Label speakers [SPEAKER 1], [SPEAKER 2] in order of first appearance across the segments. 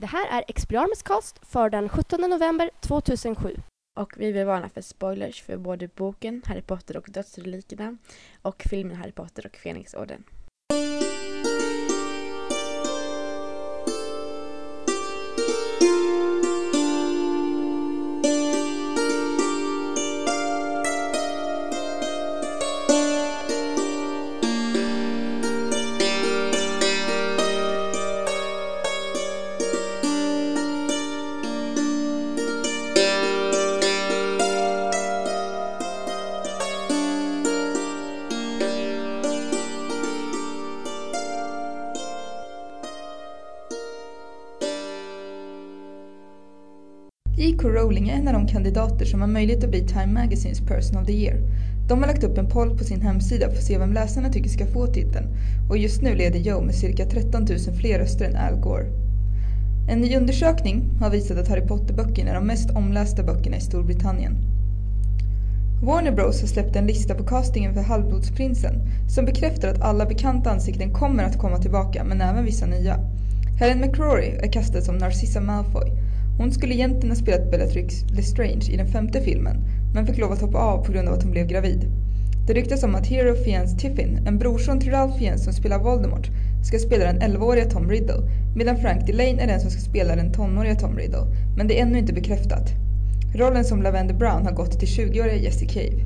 [SPEAKER 1] Det här är Expelliarmus cast för den 17 november 2007.
[SPEAKER 2] Och vi vill varna för spoilers för både boken Harry Potter och dödsrelikerna och filmen Harry Potter och Fenixorden.
[SPEAKER 3] Som har möjlighet att bli Time Magazines Person of the Year. De har lagt upp en poll på sin hemsida för att se vem läsarna tycker ska få titeln och just nu leder Joe med cirka 13 000 fler röster än Al Gore. En ny undersökning har visat att Harry Potter-böckerna är de mest omlästa böckerna i Storbritannien. Warner Bros har släppt en lista på castingen för Halvblodsprinsen som bekräftar att alla bekanta ansikten kommer att komma tillbaka men även vissa nya. Helen McCrory är kastad som Narcissa Malfoy hon skulle egentligen ha spelat Bellatrix Lestrange i den femte filmen, men fick lov att hoppa av på grund av att hon blev gravid. Det ryktas om att Hero Fiennes Tiffin, en brorson till Ralph Fiennes som spelar Voldemort, ska spela den 11-åriga Tom Riddle, medan Frank Delane är den som ska spela den tonåriga Tom Riddle, men det är ännu inte bekräftat. Rollen som Lavender Brown har gått till 20-åriga Jessie Cave.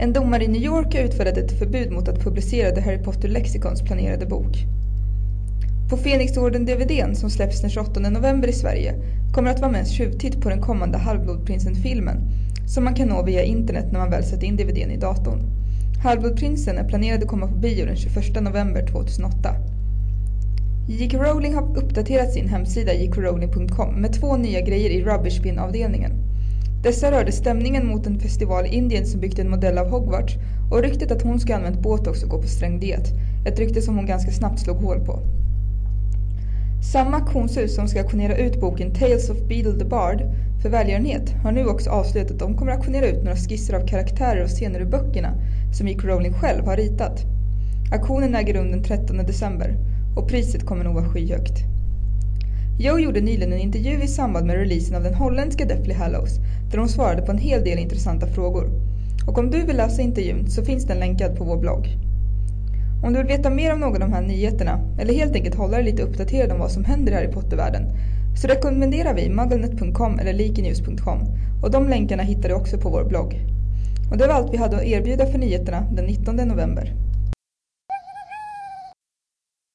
[SPEAKER 3] En domare i New York har utfärdat ett förbud mot att publicera The Harry Potter Lexicons planerade bok. På Fenixorden-DVDn som släpps den 28 november i Sverige kommer att vara med en tjuvtitt på den kommande Halvblodprinsen-filmen som man kan nå via internet när man väl sätter in DVDn i datorn. Halvblodprinsen är planerad att komma på bio den 21 november 2008. J.K. Rowling har uppdaterat sin hemsida jkrowling.com med två nya grejer i Rubbish Bin-avdelningen. Dessa rörde stämningen mot en festival i Indien som byggt en modell av Hogwarts och ryktet att hon ska använt botox och gå på sträng diet. Ett rykte som hon ganska snabbt slog hål på. Samma auktionshus som ska auktionera ut boken Tales of Beedle the Bard för välgörenhet har nu också avslöjat att de kommer att auktionera ut några skisser av karaktärer och scener ur böckerna som J.K. Rowling själv har ritat. Auktionen äger rum den 13 december och priset kommer nog vara skyhögt. Joe gjorde nyligen en intervju i samband med releasen av den holländska Deathly Hallows där hon svarade på en hel del intressanta frågor. Och om du vill läsa intervjun så finns den länkad på vår blogg. Om du vill veta mer om någon av de här nyheterna eller helt enkelt hålla dig lite uppdaterad om vad som händer i Harry Potter-världen så rekommenderar vi mugglenet.com eller leakynews.com och de länkarna hittar du också på vår blogg. Och det var allt vi hade att erbjuda för nyheterna den 19 november.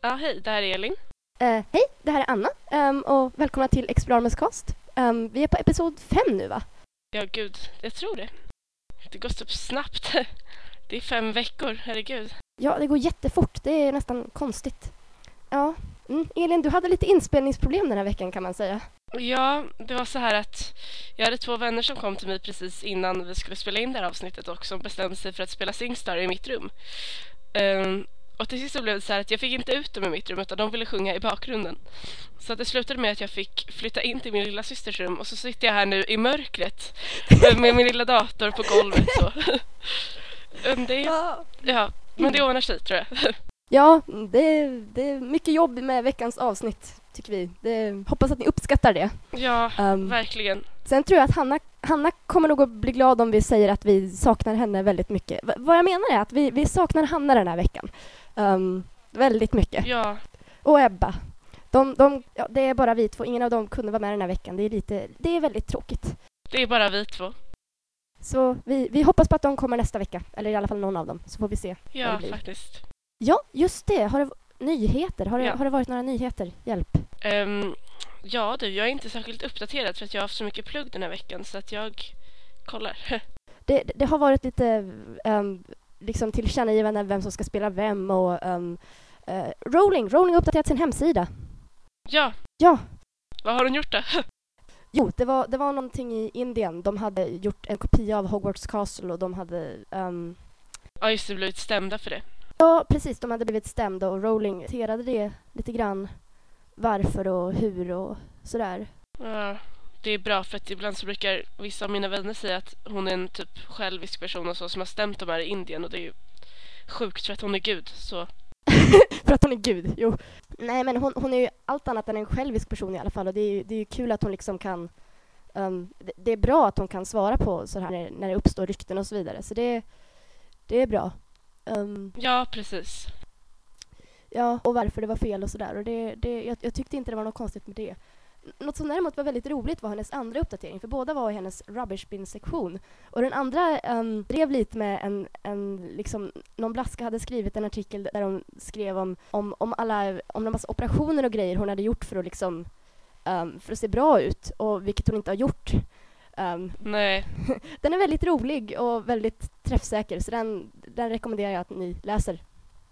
[SPEAKER 4] Ja, hej, det här är Elin.
[SPEAKER 1] Uh, hej, det här är Anna um, och välkomna till Expelliarmus cast. Um, vi är på episod 5 nu va?
[SPEAKER 4] Ja, gud, jag tror det. Det går så snabbt. Det är fem veckor, herregud.
[SPEAKER 1] Ja, det går jättefort. Det är nästan konstigt. Ja, mm. Elin, du hade lite inspelningsproblem den här veckan kan man säga.
[SPEAKER 4] Ja, det var så här att jag hade två vänner som kom till mig precis innan vi skulle spela in det här avsnittet och som bestämde sig för att spela Singstar i mitt rum. Um, och till sist så blev det så här att jag fick inte ut dem i mitt rum utan de ville sjunga i bakgrunden. Så att det slutade med att jag fick flytta in till min lilla systers rum och så sitter jag här nu i mörkret med min lilla dator på golvet så. Um, det, ja, men det ordnar sig tror jag.
[SPEAKER 1] Ja, det, det är mycket jobb med veckans avsnitt tycker vi. Det, hoppas att ni uppskattar det.
[SPEAKER 4] Ja, um, verkligen.
[SPEAKER 1] Sen tror jag att Hanna, Hanna kommer nog att bli glad om vi säger att vi saknar henne väldigt mycket. V vad jag menar är att vi, vi saknar Hanna den här veckan. Um, väldigt mycket.
[SPEAKER 4] Ja.
[SPEAKER 1] Och Ebba. De, de, ja, det är bara vi två. Ingen av dem kunde vara med den här veckan. Det är, lite, det är väldigt tråkigt.
[SPEAKER 4] Det är bara vi två.
[SPEAKER 1] Så vi, vi hoppas på att de kommer nästa vecka. Eller i alla fall någon av dem. Så får vi se.
[SPEAKER 4] Ja, faktiskt.
[SPEAKER 1] Ja, just det. Har det nyheter? Har det, ja. har det varit några nyheter? Hjälp.
[SPEAKER 4] Um, ja du, jag är inte särskilt uppdaterad för att jag har haft så mycket plugg den här veckan så att jag kollar.
[SPEAKER 1] det, det har varit lite um, liksom tillkännagivanden vem som ska spela vem och um, uh, Rowling. Rowling har uppdaterat sin hemsida.
[SPEAKER 4] Ja.
[SPEAKER 1] Ja.
[SPEAKER 4] Vad har hon gjort då?
[SPEAKER 1] Jo, det var, det var någonting i Indien. De hade gjort en kopia av Hogwarts Castle och de hade... Um...
[SPEAKER 4] Ja, just det, blivit stämda för det.
[SPEAKER 1] Ja, precis. De hade blivit stämda och Rowling noterade det lite grann. Varför och hur och sådär.
[SPEAKER 4] Ja, det är bra för att ibland så brukar vissa av mina vänner säga att hon är en typ självisk person och så som har stämt de här i Indien och det är ju sjukt för att hon är gud, så
[SPEAKER 1] för att hon är gud, jo. Nej men hon, hon är ju allt annat än en självisk person i alla fall och det är ju, det är ju kul att hon liksom kan um, det, det, är bra att hon kan svara på så här när, när det uppstår rykten och så vidare så det, det är bra. Um,
[SPEAKER 4] ja, precis.
[SPEAKER 1] Ja, och varför det var fel och sådär och det, det, jag, jag tyckte inte det var något konstigt med det. Något som däremot var väldigt roligt var hennes andra uppdatering, för båda var i hennes rubbish bin-sektion. Och den andra um, drev lite med en, en liksom, någon blaska hade skrivit en artikel där hon skrev om, om, om alla, om en massa operationer och grejer hon hade gjort för att liksom, um, för att se bra ut, och vilket hon inte har gjort. Um,
[SPEAKER 4] Nej.
[SPEAKER 1] den är väldigt rolig och väldigt träffsäker, så den, den rekommenderar jag att ni läser,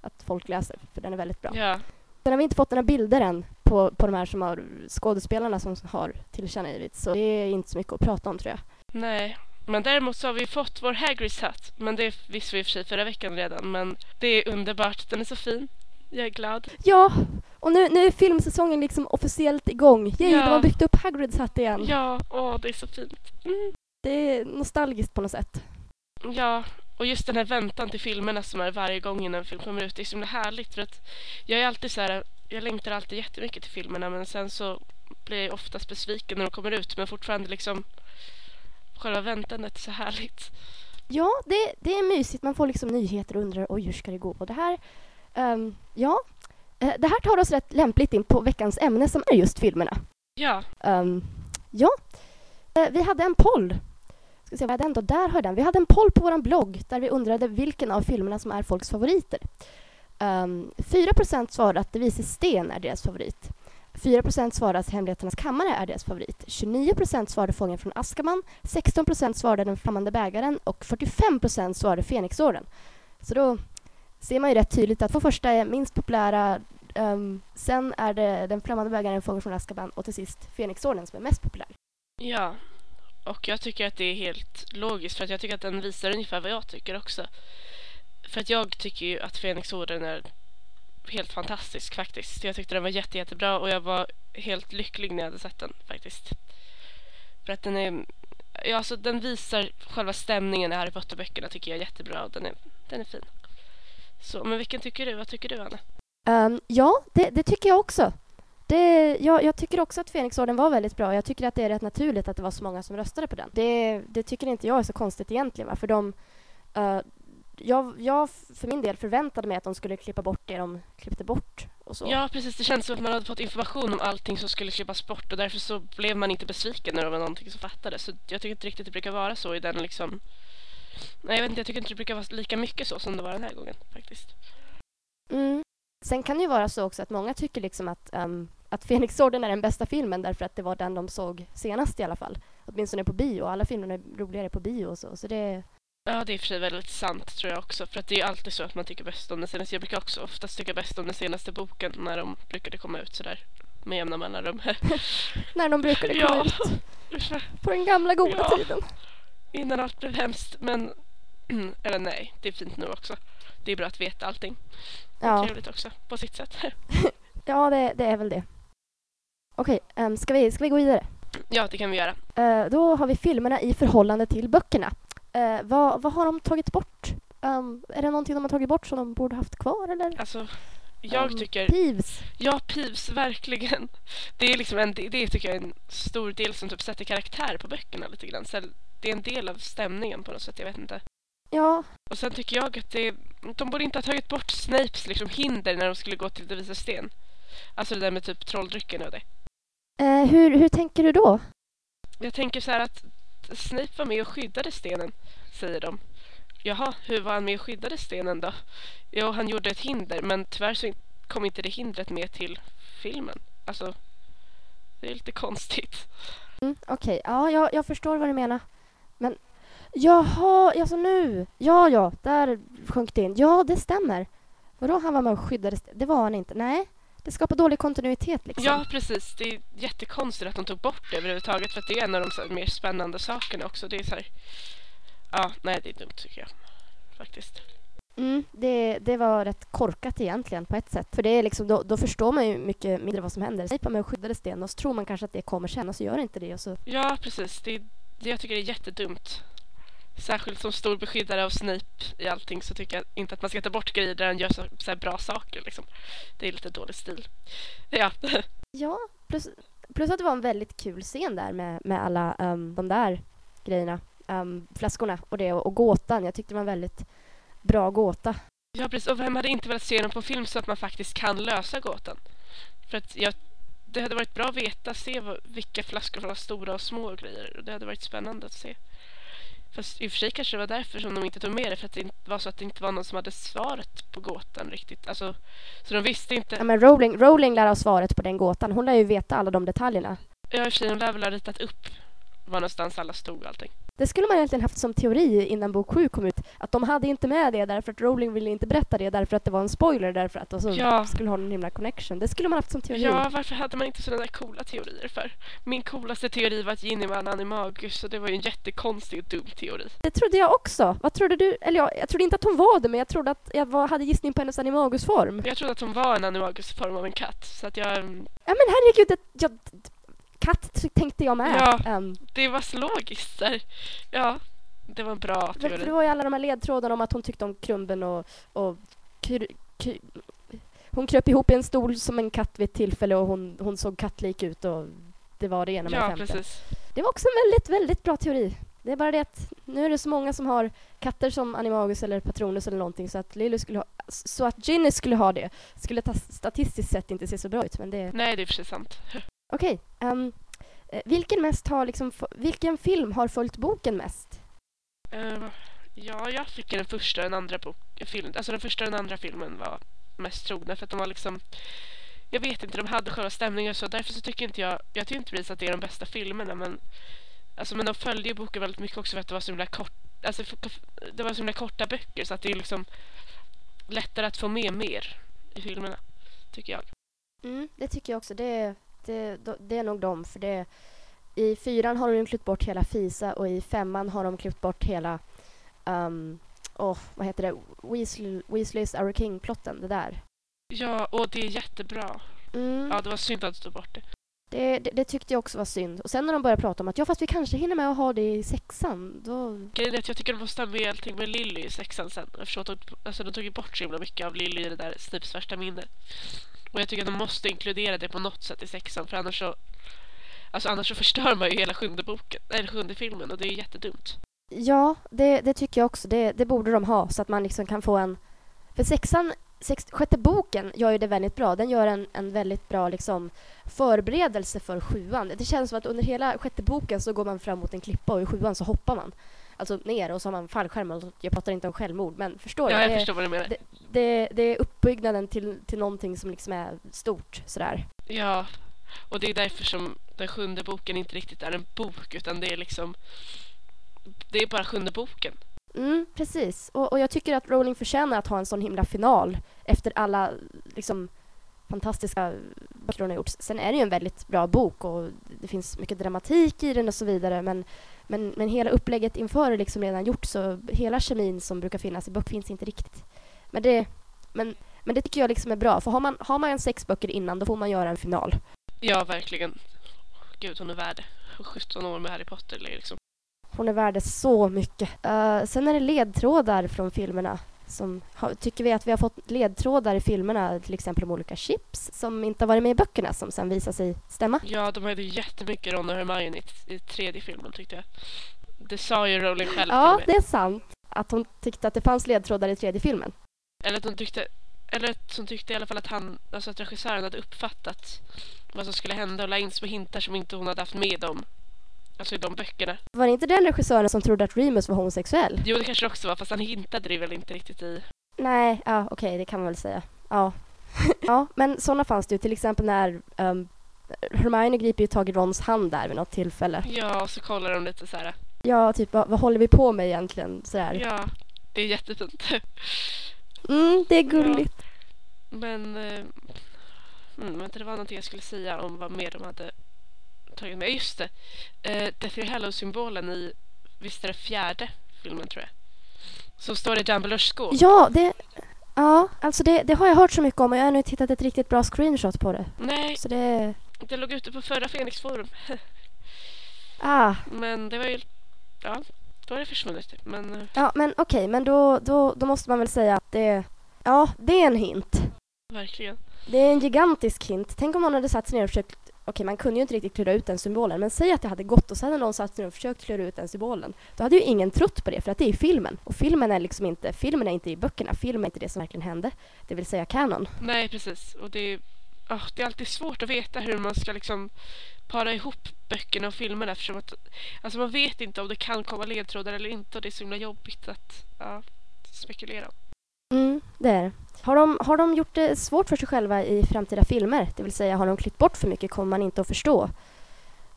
[SPEAKER 1] att folk läser, för den är väldigt bra.
[SPEAKER 4] Ja.
[SPEAKER 1] Sen har vi inte fått några bilder än på, på de här som har skådespelarna som har tillkännagivits. Så det är inte så mycket att prata om tror jag.
[SPEAKER 4] Nej, men däremot så har vi fått vår Hagrids hatt. Men det visste vi i och för sig förra veckan redan. Men det är underbart. Den är så fin. Jag är glad.
[SPEAKER 1] Ja, och nu, nu är filmsäsongen liksom officiellt igång. Yay,
[SPEAKER 4] Ja.
[SPEAKER 1] de har byggt upp Hagrids hatt igen.
[SPEAKER 4] Ja, åh det är så fint. Mm.
[SPEAKER 1] Det är nostalgiskt på något sätt.
[SPEAKER 4] Ja, och just den här väntan till filmerna som är varje gång innan en film kommer ut. Det är så himla härligt för att jag är alltid så här, jag längtar alltid jättemycket till filmerna men sen så blir jag oftast besviken när de kommer ut men fortfarande liksom själva väntandet är så härligt.
[SPEAKER 1] Ja, det, det är mysigt. Man får liksom nyheter och undrar oj, hur ska det gå? Och det här, ehm, ja, Eh, det här tar oss rätt lämpligt in på veckans ämne som är just filmerna.
[SPEAKER 4] Ja,
[SPEAKER 1] Ehm, ja, Eh, vi hade en poll. Ska se, vad är den då? Där har den. Vi hade en poll på vår blogg där vi undrade vilken av filmerna som är folks favoriter. Ehm, um, 4% svarade att Det vises sten är deras favorit. 4% svarade att Hemligheternas kammare är deras favorit. 29% svarade Fången från Askaman. 16% svarade Den flammande bägaren och 45% svarade Fenixorden. Så då ser man ju rätt tydligt att för första är minst populära um, sen är det Den flammande bägaren, Fången från Askaban och till sist Fenixorden som är mest populär.
[SPEAKER 4] ja. Och jag tycker att det är helt logiskt för att jag tycker att den visar ungefär vad jag tycker också. För att jag tycker ju att Fenixorden är helt fantastisk faktiskt. Jag tyckte den var jätte, jättebra och jag var helt lycklig när jag hade sett den faktiskt. För att den är, ja alltså den visar själva stämningen i Harry Potter-böckerna tycker jag är jättebra och den är, den är fin. Så, men vilken tycker du? Vad tycker du Anna?
[SPEAKER 1] Um, ja, det, det tycker jag också. Det, jag, jag tycker också att Fenixorden var väldigt bra. Jag tycker att det är rätt naturligt att det var så många som röstade på den. Det, det tycker inte jag är så konstigt egentligen. Va? För de, eh, jag, jag för min del förväntade mig att de skulle klippa bort det de klippte bort. Och så.
[SPEAKER 4] Ja precis, det känns som att man hade fått information om allting som skulle klippas bort och därför så blev man inte besviken när det var någonting som fattades. Så jag tycker inte riktigt det brukar vara så i den liksom Nej jag vet inte, jag tycker inte det brukar vara lika mycket så som det var den här gången faktiskt.
[SPEAKER 1] Mm. Sen kan det ju vara så också att många tycker liksom att, um, att Fenixorden är den bästa filmen därför att det var den de såg senast i alla fall. Åtminstone på bio. Alla filmer är roligare på bio och så. så det,
[SPEAKER 4] Ja det är i och för sig väldigt sant tror jag också för att det är alltid så att man tycker bäst om den senaste. Jag brukar också oftast tycka bäst om den senaste boken när de brukade komma ut sådär med jämna mellanrum.
[SPEAKER 1] när de brukade komma
[SPEAKER 4] ja,
[SPEAKER 1] ut på den gamla goda
[SPEAKER 4] Ja.
[SPEAKER 1] tiden.
[SPEAKER 4] innan allt blev hemskt men eller nej, det är fint nu också. Det är bra att veta allting.
[SPEAKER 1] Ja,
[SPEAKER 4] trevligt också på sitt sätt.
[SPEAKER 1] ja det, det är väl det. Okej, um, ska, vi, ska vi gå vidare?
[SPEAKER 4] ja det kan vi göra.
[SPEAKER 1] Eh, då har vi filmerna i förhållande till böckerna. Eh, vad, vad har de tagit bort? Um, är det någonting de har tagit bort som de borde haft kvar eller?
[SPEAKER 4] Alltså jag
[SPEAKER 1] Um,
[SPEAKER 4] tycker
[SPEAKER 1] Peeves.
[SPEAKER 4] Ja, Peeves, verkligen. Det är liksom en, det, tycker jag är en stor del som typ sätter karaktär på böckerna lite grann. Så det är en del av stämningen på något sätt, jag vet inte.
[SPEAKER 1] Ja,
[SPEAKER 4] Och sen tycker jag att det, de borde inte ha tagit bort Snapes liksom hinder när de skulle gå till Det visar sten. Alltså det där med typ trolldrycken och det.
[SPEAKER 1] Eh, hur, hur tänker du då?
[SPEAKER 4] Jag tänker så här att Snape var med och skyddade stenen, säger de. Jaha, hur var han med och skyddade stenen då? Jo, han gjorde ett hinder, men tyvärr så kom inte det hindret med till filmen. Alltså, det är lite konstigt.
[SPEAKER 1] Mm, Okej, ja, jag, jag förstår vad du menar. Men jaha, alltså nu. Ja, ja, där sjönk det in. Ja, det stämmer. Vadå han var med och skyddade? st- Det var han inte. Nej, det skapar dålig kontinuitet liksom.
[SPEAKER 4] Ja, precis. Det är jättekonstigt att de tog bort det överhuvudtaget för att det är en av de så här, mer spännande sakerna också. Det är så här... Ja, nej, det är dumt tycker jag. Faktiskt.
[SPEAKER 1] Mm, det, det var rätt korkat egentligen på ett sätt. För det är liksom, då, då förstår man ju mycket mindre vad som händer. Snape var med skyddade sten och så tror man kanske att det kommer sen och så gör det inte det. Och så,
[SPEAKER 4] Ja, precis. Det, det, jag tycker det är jättedumt. Särskilt som stor beskyddare av Snape i allting så tycker jag inte att man ska ta bort grejer där han gör så, så bra saker. Liksom. Det är lite dålig stil. Ja,
[SPEAKER 1] Ja, plus, plus att det var en väldigt kul scen där med, med alla um, de där grejerna. Um, flaskorna och det och, och gåtan. Jag tyckte det var en väldigt bra gåta.
[SPEAKER 4] ja precis. Och vem hade inte velat se den på film så att man faktiskt kan lösa gåtan? För att jag, det hade varit bra att veta, se vad, vilka flaskor som var stora och små och grejer. Och det hade varit spännande att se. Fast i och för sig kanske det var därför som de inte tog med det. För att det inte var så att det inte var någon som hade svaret på gåtan riktigt. Alltså, så de visste inte.
[SPEAKER 1] Ja, men Rowling, Rowling lär ha svaret på den gåtan. Hon lär ju veta alla de detaljerna.
[SPEAKER 4] Ja, i och för sig, de lär väl ha ritat upp var någonstans alla stod och allting.
[SPEAKER 1] Det skulle man egentligen haft som teori innan bok 7 kom ut. Att de hade inte med det därför att Rowling ville inte berätta det därför att det var en spoiler därför att så
[SPEAKER 4] Ja.
[SPEAKER 1] skulle ha en himla connection. Det skulle man haft som teori.
[SPEAKER 4] Ja, varför hade man inte sådana där coola teorier för? Min coolaste teori var att Ginny var en animagus och det var ju en jättekonstig och dum teori.
[SPEAKER 1] Det trodde jag också. Vad trodde du? Eller jag, jag trodde inte att hon var det men jag trodde att jag var, hade gissning på hennes animagusform.
[SPEAKER 4] Jag trodde att hon var en animagus i form av en katt så att jag... mm,
[SPEAKER 1] Ja men herregud, det, jag, katt tänkte jag med.
[SPEAKER 4] Ja.
[SPEAKER 1] Ehm,
[SPEAKER 4] Det var så logiskt där. Ja, det var bra
[SPEAKER 1] för, för det var ju alla de här ledtrådarna om att hon tyckte om krumben och, och kr, kr, hon kröp ihop i en stol som en katt vid ett tillfälle och hon, hon såg kattlik ut och det var det ena med det
[SPEAKER 4] Ja,
[SPEAKER 1] femte.
[SPEAKER 4] precis.
[SPEAKER 1] Det var också en väldigt, väldigt bra teori. Det är bara det att nu är det så många som har katter som animagus eller patronus eller någonting så att Lily skulle ha, så att Ginny skulle ha det skulle ta, statistiskt sett inte se så bra ut men det
[SPEAKER 4] Nej, det är sig sant.
[SPEAKER 1] Okej. ehm, eh, vilken mest har liksom, vilken film har följt boken mest?
[SPEAKER 4] Eh, ja, jag tycker den första och den andra bok, film, alltså den första och den andra filmen var mest trogna för att de var liksom jag vet inte, de hade själva stämningen så därför så tycker inte jag, jag tycker inte precis att det är de bästa filmerna men alltså men de följde ju boken väldigt mycket också för att det var så himla kort, alltså det var så himla korta böcker så att det är liksom lättare att få med mer i filmerna, tycker jag.
[SPEAKER 1] Mm, det tycker jag också. Det, det, då- det är nog de för det i fyran har de klippt bort hela Fisa och i femman har de klippt bort hela um, oh, vad heter det? Weasley, Weasleys Our King-plotten, det där.
[SPEAKER 4] Ja, och det är jättebra.
[SPEAKER 1] Mm.
[SPEAKER 4] Ja, det var synd att du tog bort det.
[SPEAKER 1] Det, det, det tyckte jag också var synd. Och sen när de började prata om att ja, fast vi kanske hinner med att ha det i sexan, då...
[SPEAKER 4] Grejen är att jag tycker de måste ha med allting med Lily i sexan sen. Eftersom de, alltså, de tog bort så himla mycket av Lily i det där Snipes värsta minne. Och jag tycker att de måste inkludera det på något sätt i sexan för annars så Alltså annars så förstör man ju hela sjunde boken, eller sjunde filmen och det är ju jättedumt.
[SPEAKER 1] Ja, det, det tycker jag också. Det, det borde de ha så att man liksom kan få en... För sexan, sex, sjätte boken gör ju det väldigt bra. Den gör en, en väldigt bra liksom, förberedelse för sjuan. Det känns som att under hela sjätte boken så går man fram mot en klippa och i sjuan så hoppar man. Alltså ner och så har man fallskärm. och Jag pratar inte om självmord men förstår
[SPEAKER 4] Ja,
[SPEAKER 1] du?
[SPEAKER 4] jag
[SPEAKER 1] Det,
[SPEAKER 4] förstår vad du menar.
[SPEAKER 1] det, det, det är uppbyggnaden till, till någonting som liksom är stort sådär.
[SPEAKER 4] Ja, och det är därför som den sjunde boken inte riktigt är en bok utan det är liksom Det är bara sjunde boken.
[SPEAKER 1] Mm, precis. Och, och jag tycker att Rowling förtjänar att ha en sån himla final efter alla liksom, fantastiska böcker hon har gjort. Sen är det ju en väldigt bra bok och det finns mycket dramatik i den och så vidare men, men, men hela upplägget inför är liksom redan gjort så hela kemin som brukar finnas i bok finns inte riktigt. Men det, men, men det tycker jag liksom är bra för har man, har man sex böcker innan då får man göra en final.
[SPEAKER 4] Ja, verkligen. Gud, hon är värd det. 17 år med Harry Potter liksom.
[SPEAKER 1] Hon är värd så mycket. Eh, sen är det ledtrådar från filmerna. Som, tycker vi att vi har fått ledtrådar i filmerna, till exempel om olika chips som inte har varit med i böckerna som sen visar sig stämma?
[SPEAKER 4] Ja, de hade jättemycket Ron och Hermione i, i tredje filmen tyckte jag. Det sa ju Rowling själv
[SPEAKER 1] Ja, det är sant. Att hon tyckte att det fanns ledtrådar i tredje filmen.
[SPEAKER 4] Eller att hon tyckte eller att hon tyckte i alla fall att han, alltså att regissören hade uppfattat vad som skulle hända och la in små hintar som inte hon hade haft med dem. Alltså i de böckerna.
[SPEAKER 1] Var det inte den regissören som trodde att Remus var homosexuell?
[SPEAKER 4] Jo, det kanske också var, fast han hintade det väl inte riktigt i.
[SPEAKER 1] Nej, ja okej, det kan man väl säga. Ja. ja, men sådana fanns det ju. Till exempel när um, Hermione griper ju tag i Rons hand där vid något tillfälle.
[SPEAKER 4] Ja, och så kollar de lite så här.
[SPEAKER 1] Ja, typ vad, vad håller vi på med egentligen? Sådär.
[SPEAKER 4] Ja, det är jättefint.
[SPEAKER 1] Mm, det är gulligt.
[SPEAKER 4] Men, eh, mm, vänta, det var någonting jag skulle säga om vad mer de hade tagit med. Just det, eh, Deathly Hallows-symbolen i, visst är det fjärde filmen tror jag. Så står det i Dumbledores skål.
[SPEAKER 1] Ja, det... Ja, alltså det, det har jag hört så mycket om och jag har ännu inte hittat ett riktigt bra screenshot på det.
[SPEAKER 4] Nej,
[SPEAKER 1] Så det...
[SPEAKER 4] det låg ute på förra Fenix forum.
[SPEAKER 1] Ah,
[SPEAKER 4] Men det var ju, ja, då är det försvunnit. Men eh,
[SPEAKER 1] Ja, men okej, men då, då, då måste man väl säga att det... Ja, det är en hint.
[SPEAKER 4] verkligen.
[SPEAKER 1] Det är en gigantisk hint. Tänk om någon hade satt sig ner och försökt... Okej, man kunde ju inte riktigt klura ut den symbolen, men säg att det hade gått och sen hade någon satt sig och försökt klura ut den symbolen. Då hade ju ingen trott på det, för att det är filmen. Och filmen är liksom inte... Filmen är inte i böckerna. Filmen är inte det som verkligen hände. Det vill säga kanon.
[SPEAKER 4] Nej, precis. Och det är, oh, det är alltid svårt att veta hur man ska liksom para ihop böckerna och filmerna eftersom att alltså man vet inte om det kan komma ledtrådar eller inte och det är så himla jobbigt att ja, spekulera. om.
[SPEAKER 1] Mm, det är det. Har de, har de gjort det svårt för sig själva i framtida filmer? Det vill säga, har de klippt bort för mycket kommer man inte att förstå.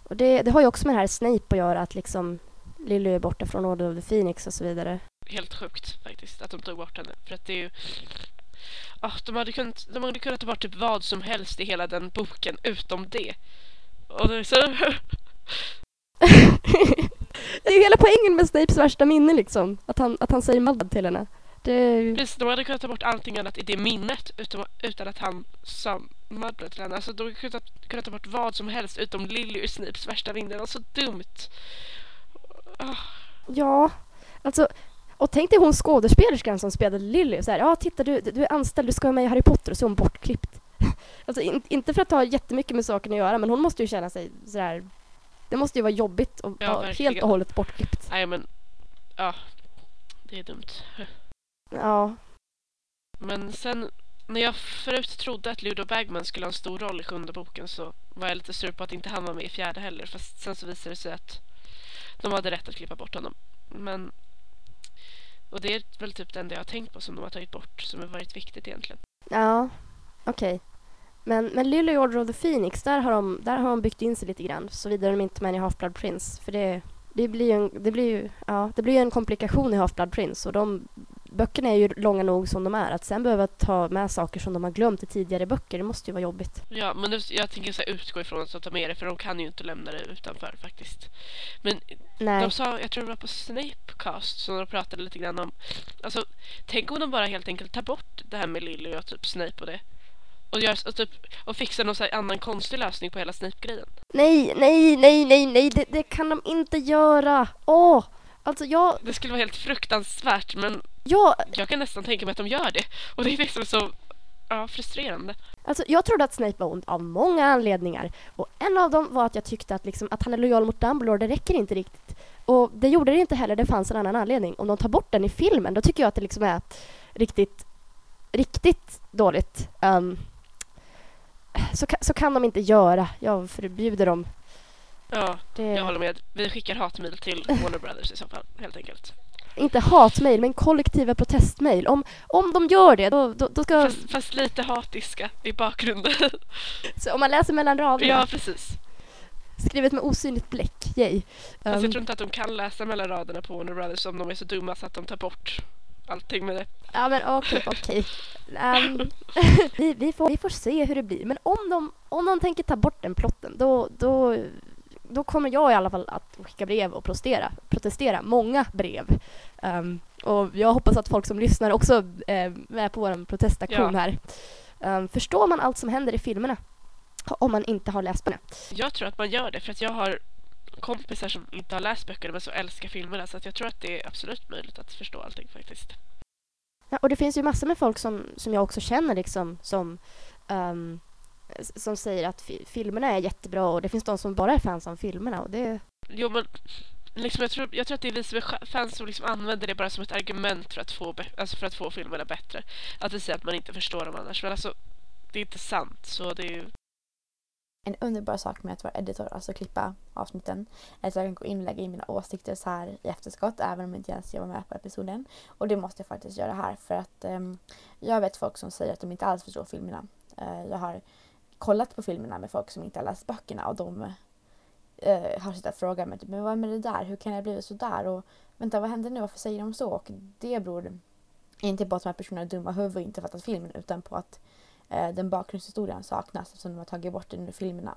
[SPEAKER 1] Och det, det har ju också med det här Snape att göra, att liksom Lily är borta från Order of the Phoenix och så vidare.
[SPEAKER 4] Helt sjukt faktiskt att de tog bort henne. För att det är ju... Ah, de, hade kunnat, de hade kunnat ta bort typ vad som helst i hela den boken utom det. Och det är så...
[SPEAKER 1] det är ju hela poängen med Snapes värsta minne liksom. Att han, att han säger Mad till henne. Det.
[SPEAKER 4] Precis, de hade kunnat ta bort allting annat i det minnet utan, utan att han sa Mudblood till henne. Alltså de hade kunnat, kunnat ta bort vad som helst utom Lily ur Snapes värsta minne. Det var så dumt. Ah,
[SPEAKER 1] Ja, alltså... Och tänk dig hon skådespelerskan som spelade Lily. Så här, ja, titta du, du är anställd, du ska vara med i Harry Potter och så är hon bortklippt. Alltså in, inte för att ha jättemycket med saken att göra, men hon måste ju känna sig så här. Det måste ju vara jobbigt att
[SPEAKER 4] Ja,
[SPEAKER 1] vara helt och hållet bortklippt.
[SPEAKER 4] nej men... Ja, det är dumt.
[SPEAKER 1] Ja,
[SPEAKER 4] Men sen när jag förut trodde att Ludo Bagman skulle ha en stor roll i sjunde boken så var jag lite sur på att inte han var med i fjärde heller. Fast sen så visade det sig att de hade rätt att klippa bort honom. Men... Och det är väl typ det enda jag har tänkt på som de har tagit bort som har varit viktigt egentligen.
[SPEAKER 1] ja, okej. Men, men Lily och Order of the Phoenix, där har, de, där har de byggt in sig lite grann. Såvida de inte är med i Half-Blood Prince. För det, det blir ju en, det blir ju, ja, det blir en komplikation i Half-Blood Prince. Och de böckerna är ju långa nog som de är. Att sen behöva ta med saker som de har glömt i tidigare böcker, det måste ju vara jobbigt.
[SPEAKER 4] Ja, men nu, jag tänker så här utgå ifrån att de tar med det för de kan ju inte lämna det utanför faktiskt. Men
[SPEAKER 1] Nej.
[SPEAKER 4] De sa, jag tror det var på Snapecast som de pratade lite grann om Alltså, tänk om de bara helt enkelt tar bort det här med Lily och typ Snape och det och, gör, och, typ, och fixar någon annan konstig lösning på hela Snape-grejen
[SPEAKER 1] Nej, nej, nej, nej, nej, det, det kan de inte göra. Åh! Alltså jag,
[SPEAKER 4] Det skulle vara helt fruktansvärt men
[SPEAKER 1] jag,
[SPEAKER 4] jag kan nästan tänka mig att de gör det Och det är liksom så ja, frustrerande
[SPEAKER 1] alltså jag trodde att Snape var ond av många anledningar. Och en av dem var att jag tyckte att, liksom, att han är lojal mot Dumbledore, det räcker inte riktigt. Och det gjorde det inte heller, det fanns en annan anledning. Om de tar bort den i filmen, då tycker jag att det liksom är riktigt, riktigt dåligt. Ehm, så, så kan de inte göra. Jag förbjuder dem.
[SPEAKER 4] Ja,
[SPEAKER 1] Det,
[SPEAKER 4] jag håller med Vi skickar hatmejl till Warner Brothers i så fall, helt enkelt
[SPEAKER 1] Inte hatmejl, men kollektiva protestmejl. Om, om de gör det, då, då, då ska...
[SPEAKER 4] fast, fast lite hatiska i bakgrunden
[SPEAKER 1] Så om man läser mellan raderna,
[SPEAKER 4] Ja, precis
[SPEAKER 1] skrivet med osynligt bläck, yay.
[SPEAKER 4] Fast
[SPEAKER 1] Ehm,
[SPEAKER 4] jag tror inte att de kan läsa mellan raderna på Warner Brothers om de är så dumma så att de tar bort allting med det.
[SPEAKER 1] Ja men okej, okej. Ehm, vi, vi, får, vi får se hur det blir. Men om de, om de tänker ta bort den plotten då, då, då kommer jag i alla fall att skicka brev och protestera. protestera. Många brev. Ehm, och jag hoppas att folk som lyssnar också är med på vår protestaktion
[SPEAKER 4] Ja.
[SPEAKER 1] här. Ehm, förstår man allt som händer i filmerna? Om man inte har läst böckerna.
[SPEAKER 4] Jag tror att man gör det för att jag har kompisar som inte har läst böckerna men så älskar filmerna så att jag tror att det är absolut möjligt att förstå allting faktiskt.
[SPEAKER 1] Ja, och det finns ju massor med folk som, som jag också känner liksom, som, s- som säger att fi- filmerna är jättebra och det finns de som bara är fans av filmerna. Och det,
[SPEAKER 4] Jo men liksom, jag, tror, jag tror att det är vi som är fans som liksom använder det bara som ett argument för att få, alltså för att få filmerna bättre. Att det säger att man inte förstår dem annars. Men alltså, det är inte sant. Så det är ju...
[SPEAKER 2] En underbar sak med att vara editor, alltså klippa avsnitten, är att jag kan gå in och lägga in mina åsikter så här i efterskott även om inte ens jag var med på episoden. Och det måste jag faktiskt göra här för att ehm, jag vet folk som säger att de inte alls förstår filmerna. Eh, jag har kollat på filmerna med folk som inte har läst böckerna och de eh, har suttit och frågat mig typ, men vad är med det där, hur kan det bli så där och vänta vad händer nu, varför säger de så? Och det beror inte på att de här personerna är dumma huvud och inte fattat filmen utan på att eh, den bakgrundshistorien saknas eftersom de har tagit bort den ur filmerna.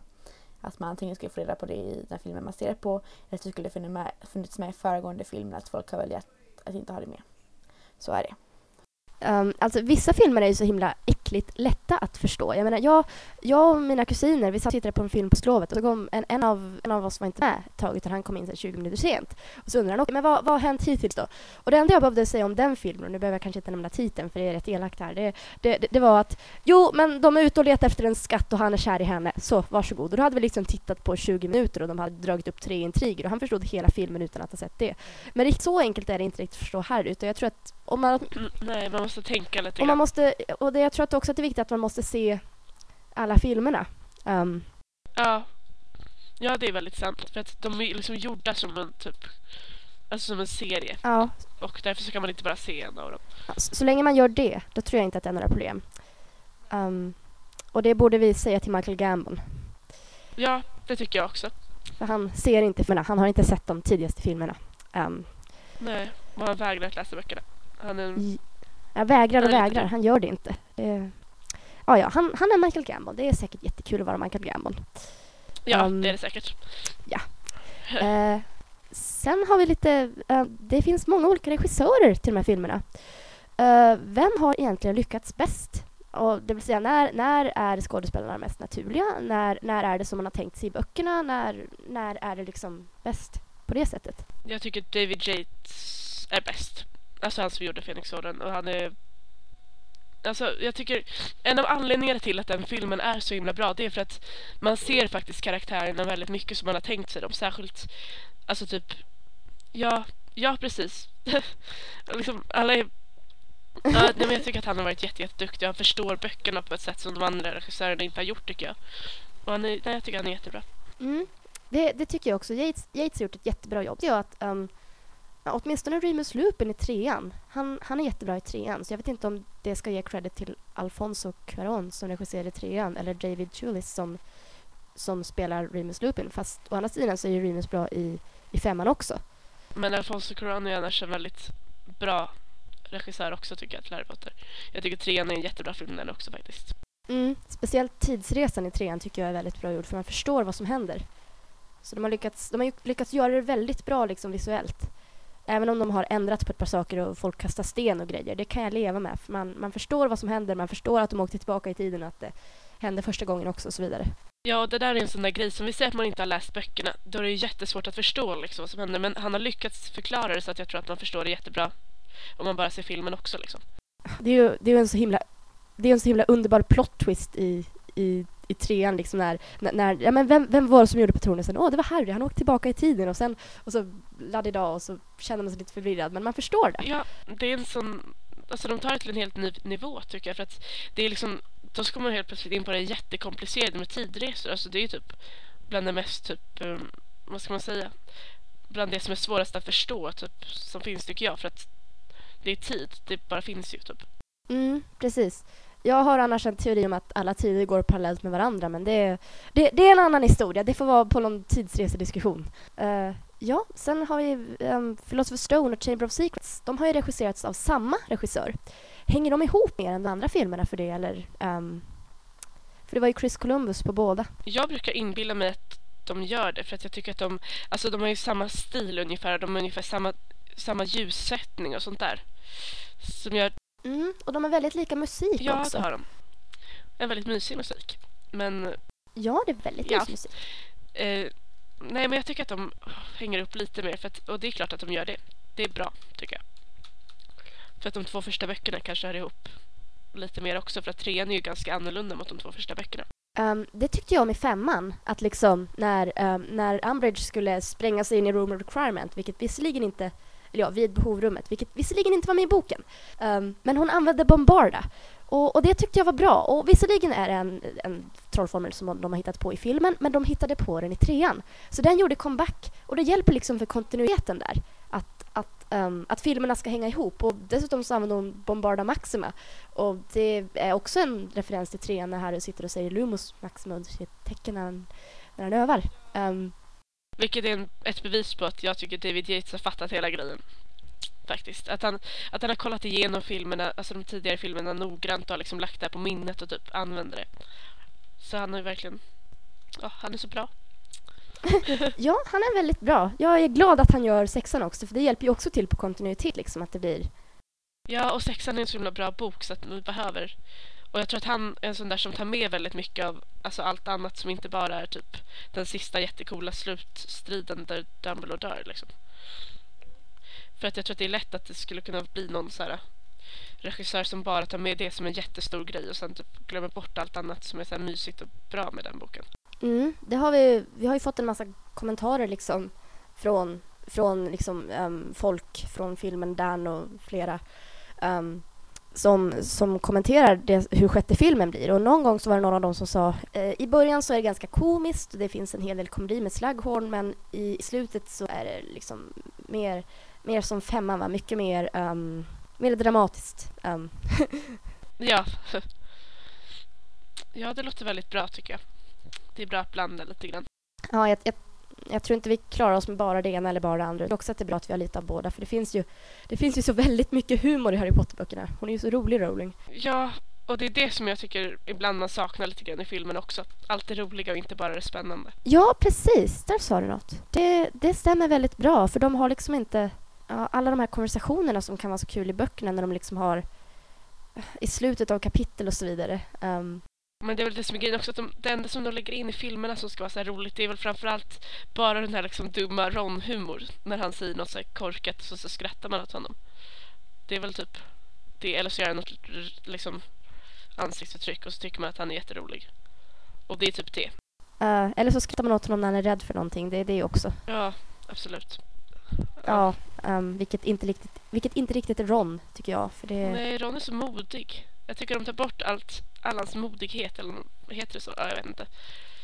[SPEAKER 2] Att man antingen skulle få reda på det i den filmen man ser på eller att det skulle funnits med, funnits med i föregående filmer att folk har valt att, att inte ha det med. Så är det.
[SPEAKER 1] Um, alltså vissa filmer är ju så himla äckligt lätta att förstå. Jag menar, jag, jag och mina kusiner, vi satt och tittade på en film på slovet och så kom en, en, av, en av oss var inte med ett tag utan han kom in så här 20 minuter sent. Och så undrar han, men vad, vad har hänt hittills då? Och det enda jag behövde säga om den filmen, och nu behöver jag kanske inte nämna titeln för det är rätt elakt här, det, det, det, det var att jo, men de är ute och letar efter en skatt och han är kär i henne, så varsågod. Och då hade vi liksom tittat på 20 minuter och de hade dragit upp tre intriger och han förstod hela filmen utan att ha sett det. Men riktigt så enkelt är det inte riktigt att förstå här utan jag tror att om man,
[SPEAKER 4] Mm, Nej, man måste tänka lite
[SPEAKER 1] och man
[SPEAKER 4] grann.
[SPEAKER 1] måste, och det, jag tror att också att det är viktigt att man måste se alla filmerna. Um,
[SPEAKER 4] Ja. ja, det är väldigt sant. För att de är liksom gjorda som en typ Alltså som en serie.
[SPEAKER 1] ja,
[SPEAKER 4] Och därför så kan man inte bara se en av dem.
[SPEAKER 1] så, så länge man gör det, då tror jag inte att det är några problem. Um, och det borde vi säga till Michael Gambon.
[SPEAKER 4] Ja, det tycker jag också.
[SPEAKER 1] För han ser inte filmerna, han har inte sett de tidigaste filmerna. Um,
[SPEAKER 4] Nej, och han vägrar att läsa böckerna. Han är en...
[SPEAKER 1] jag vägrar och vägrar, han gör det inte. Det, ja, ja, han, han är Michael Gambon. Det är säkert jättekul att vara Michael Gambon.
[SPEAKER 4] Ja,
[SPEAKER 1] Um,
[SPEAKER 4] det är det säkert.
[SPEAKER 1] Eh, sen har vi lite... eh, det finns många olika regissörer till de här filmerna. Eh, vem har egentligen lyckats bäst? Och det vill säga, när, när är skådespelarna mest naturliga? När, när är det som man har tänkt sig i böckerna? När, när är det liksom bäst på det sättet?
[SPEAKER 4] Jag tycker David Yates är bäst. Alltså han som gjorde Fenixorden och han är... Alltså jag tycker en av anledningarna till att den filmen är så himla bra det är för att man ser faktiskt karaktärerna väldigt mycket som man har tänkt sig dem. Särskilt, alltså typ, ja, ja precis. liksom alla är... Ja, nej, men jag tycker att han har varit jätte. Han förstår böckerna på ett sätt som de andra regissörerna inte har gjort tycker jag. Och han är, nej, jag tycker han är jättebra.
[SPEAKER 1] Mm. Det, det tycker jag också. Yates, Yates har gjort ett jättebra jobb. Jag att, um, ja, åtminstone Remus Lupin i trean. Han, han är jättebra i trean. Så jag vet inte om det ska ge credit till Alfonso Cuarón som regisserade trean eller David Chulis som, som spelar Remus Lupin. Fast å andra sidan så är ju Remus bra i, i femman också.
[SPEAKER 4] Men Alfonso Cuarón är annars en väldigt bra regissör också tycker jag till Harry Potter. Jag tycker trean är en jättebra film den också faktiskt.
[SPEAKER 1] Mm. Speciellt tidsresan i trean tycker jag är väldigt bra gjord för man förstår vad som händer. Så de har lyckats, de har lyckats göra det väldigt bra liksom visuellt. Även om de har ändrat på ett par saker och folk kastar sten och grejer. Det kan jag leva med. För man, man förstår vad som händer, man förstår att de åkte tillbaka i tiden och att det hände första gången också och så vidare.
[SPEAKER 4] Ja, det där är en sån där grej som vi säger att man inte har läst böckerna. Då är det ju jättesvårt att förstå liksom, vad som händer. Men han har lyckats förklara det så att jag tror att man förstår det jättebra. Om man bara ser filmen också liksom.
[SPEAKER 1] Det är ju det är en så himla det är en så himla underbar plot twist i, i, i trean liksom när, när, när ja men vem, vem var det som gjorde Patronisen? Åh, det var Harry, han åkte tillbaka i tiden och sen och så ladidag och så känner man sig lite förvirrad men man förstår det.
[SPEAKER 4] Ja, det är en sån... Alltså de tar det till en helt ny nivå tycker jag. För att det är liksom... Då ska man helt plötsligt in på det jättekomplicerade med tidresor. Alltså det är ju typ bland det mest typ... Um, vad ska man säga? Bland det som är svårast att förstå typ som finns tycker jag. För att det är tid. Det bara finns ju typ.
[SPEAKER 1] Mm, precis. Jag har annars en teori om att alla tider går parallellt med varandra men det, är- det, det är en annan historia. Det får vara på någon tidsresediskussion. Uh, ja, sen har vi ehm, um, Philosopher's Stone och Chamber of Secrets. De har ju regisserats av samma regissör. Hänger de ihop mer än de andra filmerna för det eller? Um, för det var ju Chris Columbus på båda.
[SPEAKER 4] Jag brukar inbilla mig att de gör det för att jag tycker att de, alltså de har ju samma stil ungefär, de har ungefär samma, samma ljussättning och sånt där. Som gör,
[SPEAKER 1] Mm, och de är väldigt lika musik
[SPEAKER 4] ja
[SPEAKER 1] också.
[SPEAKER 4] det har de. En väldigt mysig musik. Men
[SPEAKER 1] Ja, det är väldigt
[SPEAKER 4] Ja.
[SPEAKER 1] mysig musik.
[SPEAKER 4] eh, nej men jag tycker att de hänger upp lite mer för att, och det är klart att de gör det. Det är bra tycker jag. För att de två första böckerna kanske hör ihop lite mer också för att trean är ju ganska annorlunda mot de två första böckerna.
[SPEAKER 1] Ehm, det tyckte jag om i femman, att liksom när, ehm, när Umbridge skulle spränga sig in i Room of Requirement, vilket visserligen inte, eller ja, vid behovrummet, vilket visserligen inte var med i boken. Um, men hon använde Bombarda. Och, och det tyckte jag var bra. Och visserligen är det en, en trollformel som de har hittat på i filmen, men de hittade på den i trean. Så den gjorde comeback. Och det hjälper liksom för kontinuiteten där. Att, att, um, att filmerna ska hänga ihop. Och dessutom så använder hon Bombarda Maxima. Och det är också en referens till trean när Harry sitter och säger Lumos Maxima under sitt tecken när han, när han övar. Um,
[SPEAKER 4] vilket är en, ett bevis på att jag tycker David Yates har fattat hela grejen. Faktiskt. Att han, att han har kollat igenom filmerna, alltså de tidigare filmerna noggrant och har liksom lagt det här på minnet och typ använder det. Så han är verkligen... Ja, han är så bra.
[SPEAKER 1] ja, han är väldigt bra. Jag är glad att han gör sexan också, för det hjälper ju också till på kontinuitet, liksom att det blir...
[SPEAKER 4] Ja, och sexan är en så himla bra bok så att vi behöver och jag tror att han är en sån där som tar med väldigt mycket av alltså allt annat som inte bara är typ den sista jättekola slutstriden där Dumbledore dör liksom. För att jag tror att det är lätt att det skulle kunna bli någon så här äh, regissör som bara tar med det som en jättestor grej och sen typ glömmer bort allt annat som är så här mysigt och bra med den boken.
[SPEAKER 1] Mm, det har vi, vi har ju fått en massa kommentarer liksom från, från liksom, um, folk från filmen Dan och flera um, som, som kommenterar det, hur sjätte filmen blir. Och någon gång så var det någon av dem som sa eh, i början så är det ganska komiskt och det finns en hel del komedi med Slughorn men i, i slutet så är det liksom mer, mer som femman, va? mycket mer, um, mer dramatiskt. Um.
[SPEAKER 4] ja. ja, det låter väldigt bra tycker jag. Det är bra att blanda lite grann.
[SPEAKER 1] Ja, jag, jag, jag tror inte vi klarar oss med bara det ena eller bara det andra. Jag också att det är bra att vi har lite av båda. För det finns ju, det finns ju så väldigt mycket humor i Harry Potter-böckerna. Hon är ju så rolig, Rowling.
[SPEAKER 4] Ja, och det är det som jag tycker ibland man saknar lite grann i filmen också. Allt det roliga och inte bara det spännande.
[SPEAKER 1] Ja, precis. Där sa du något. Det, det stämmer väldigt bra. För de har liksom inte... Ja, alla de här konversationerna som kan vara så kul i böckerna när de liksom har i slutet av kapitel och så vidare. Um,
[SPEAKER 4] men det är väl det som är grejen också, att de, det enda som de lägger in i filmerna som ska vara så här roligt det är väl framförallt bara den här liksom dumma Ron-humor. När han säger något så här korkat så, så skrattar man åt honom. Det är väl typ det, eller så gör han något liksom ansiktsuttryck och så tycker man att han är jätterolig. Och det är typ det.
[SPEAKER 1] Uh, eller så skrattar man åt honom när han är rädd för någonting, det är det också.
[SPEAKER 4] Ja, absolut.
[SPEAKER 1] Ja, um, vilket, inte riktigt, vilket inte riktigt är Ron, tycker jag. För det...
[SPEAKER 4] Nej, Ron är så modig. Jag tycker de tar bort allt, all hans modighet, eller heter det så? Ja, jag vet inte.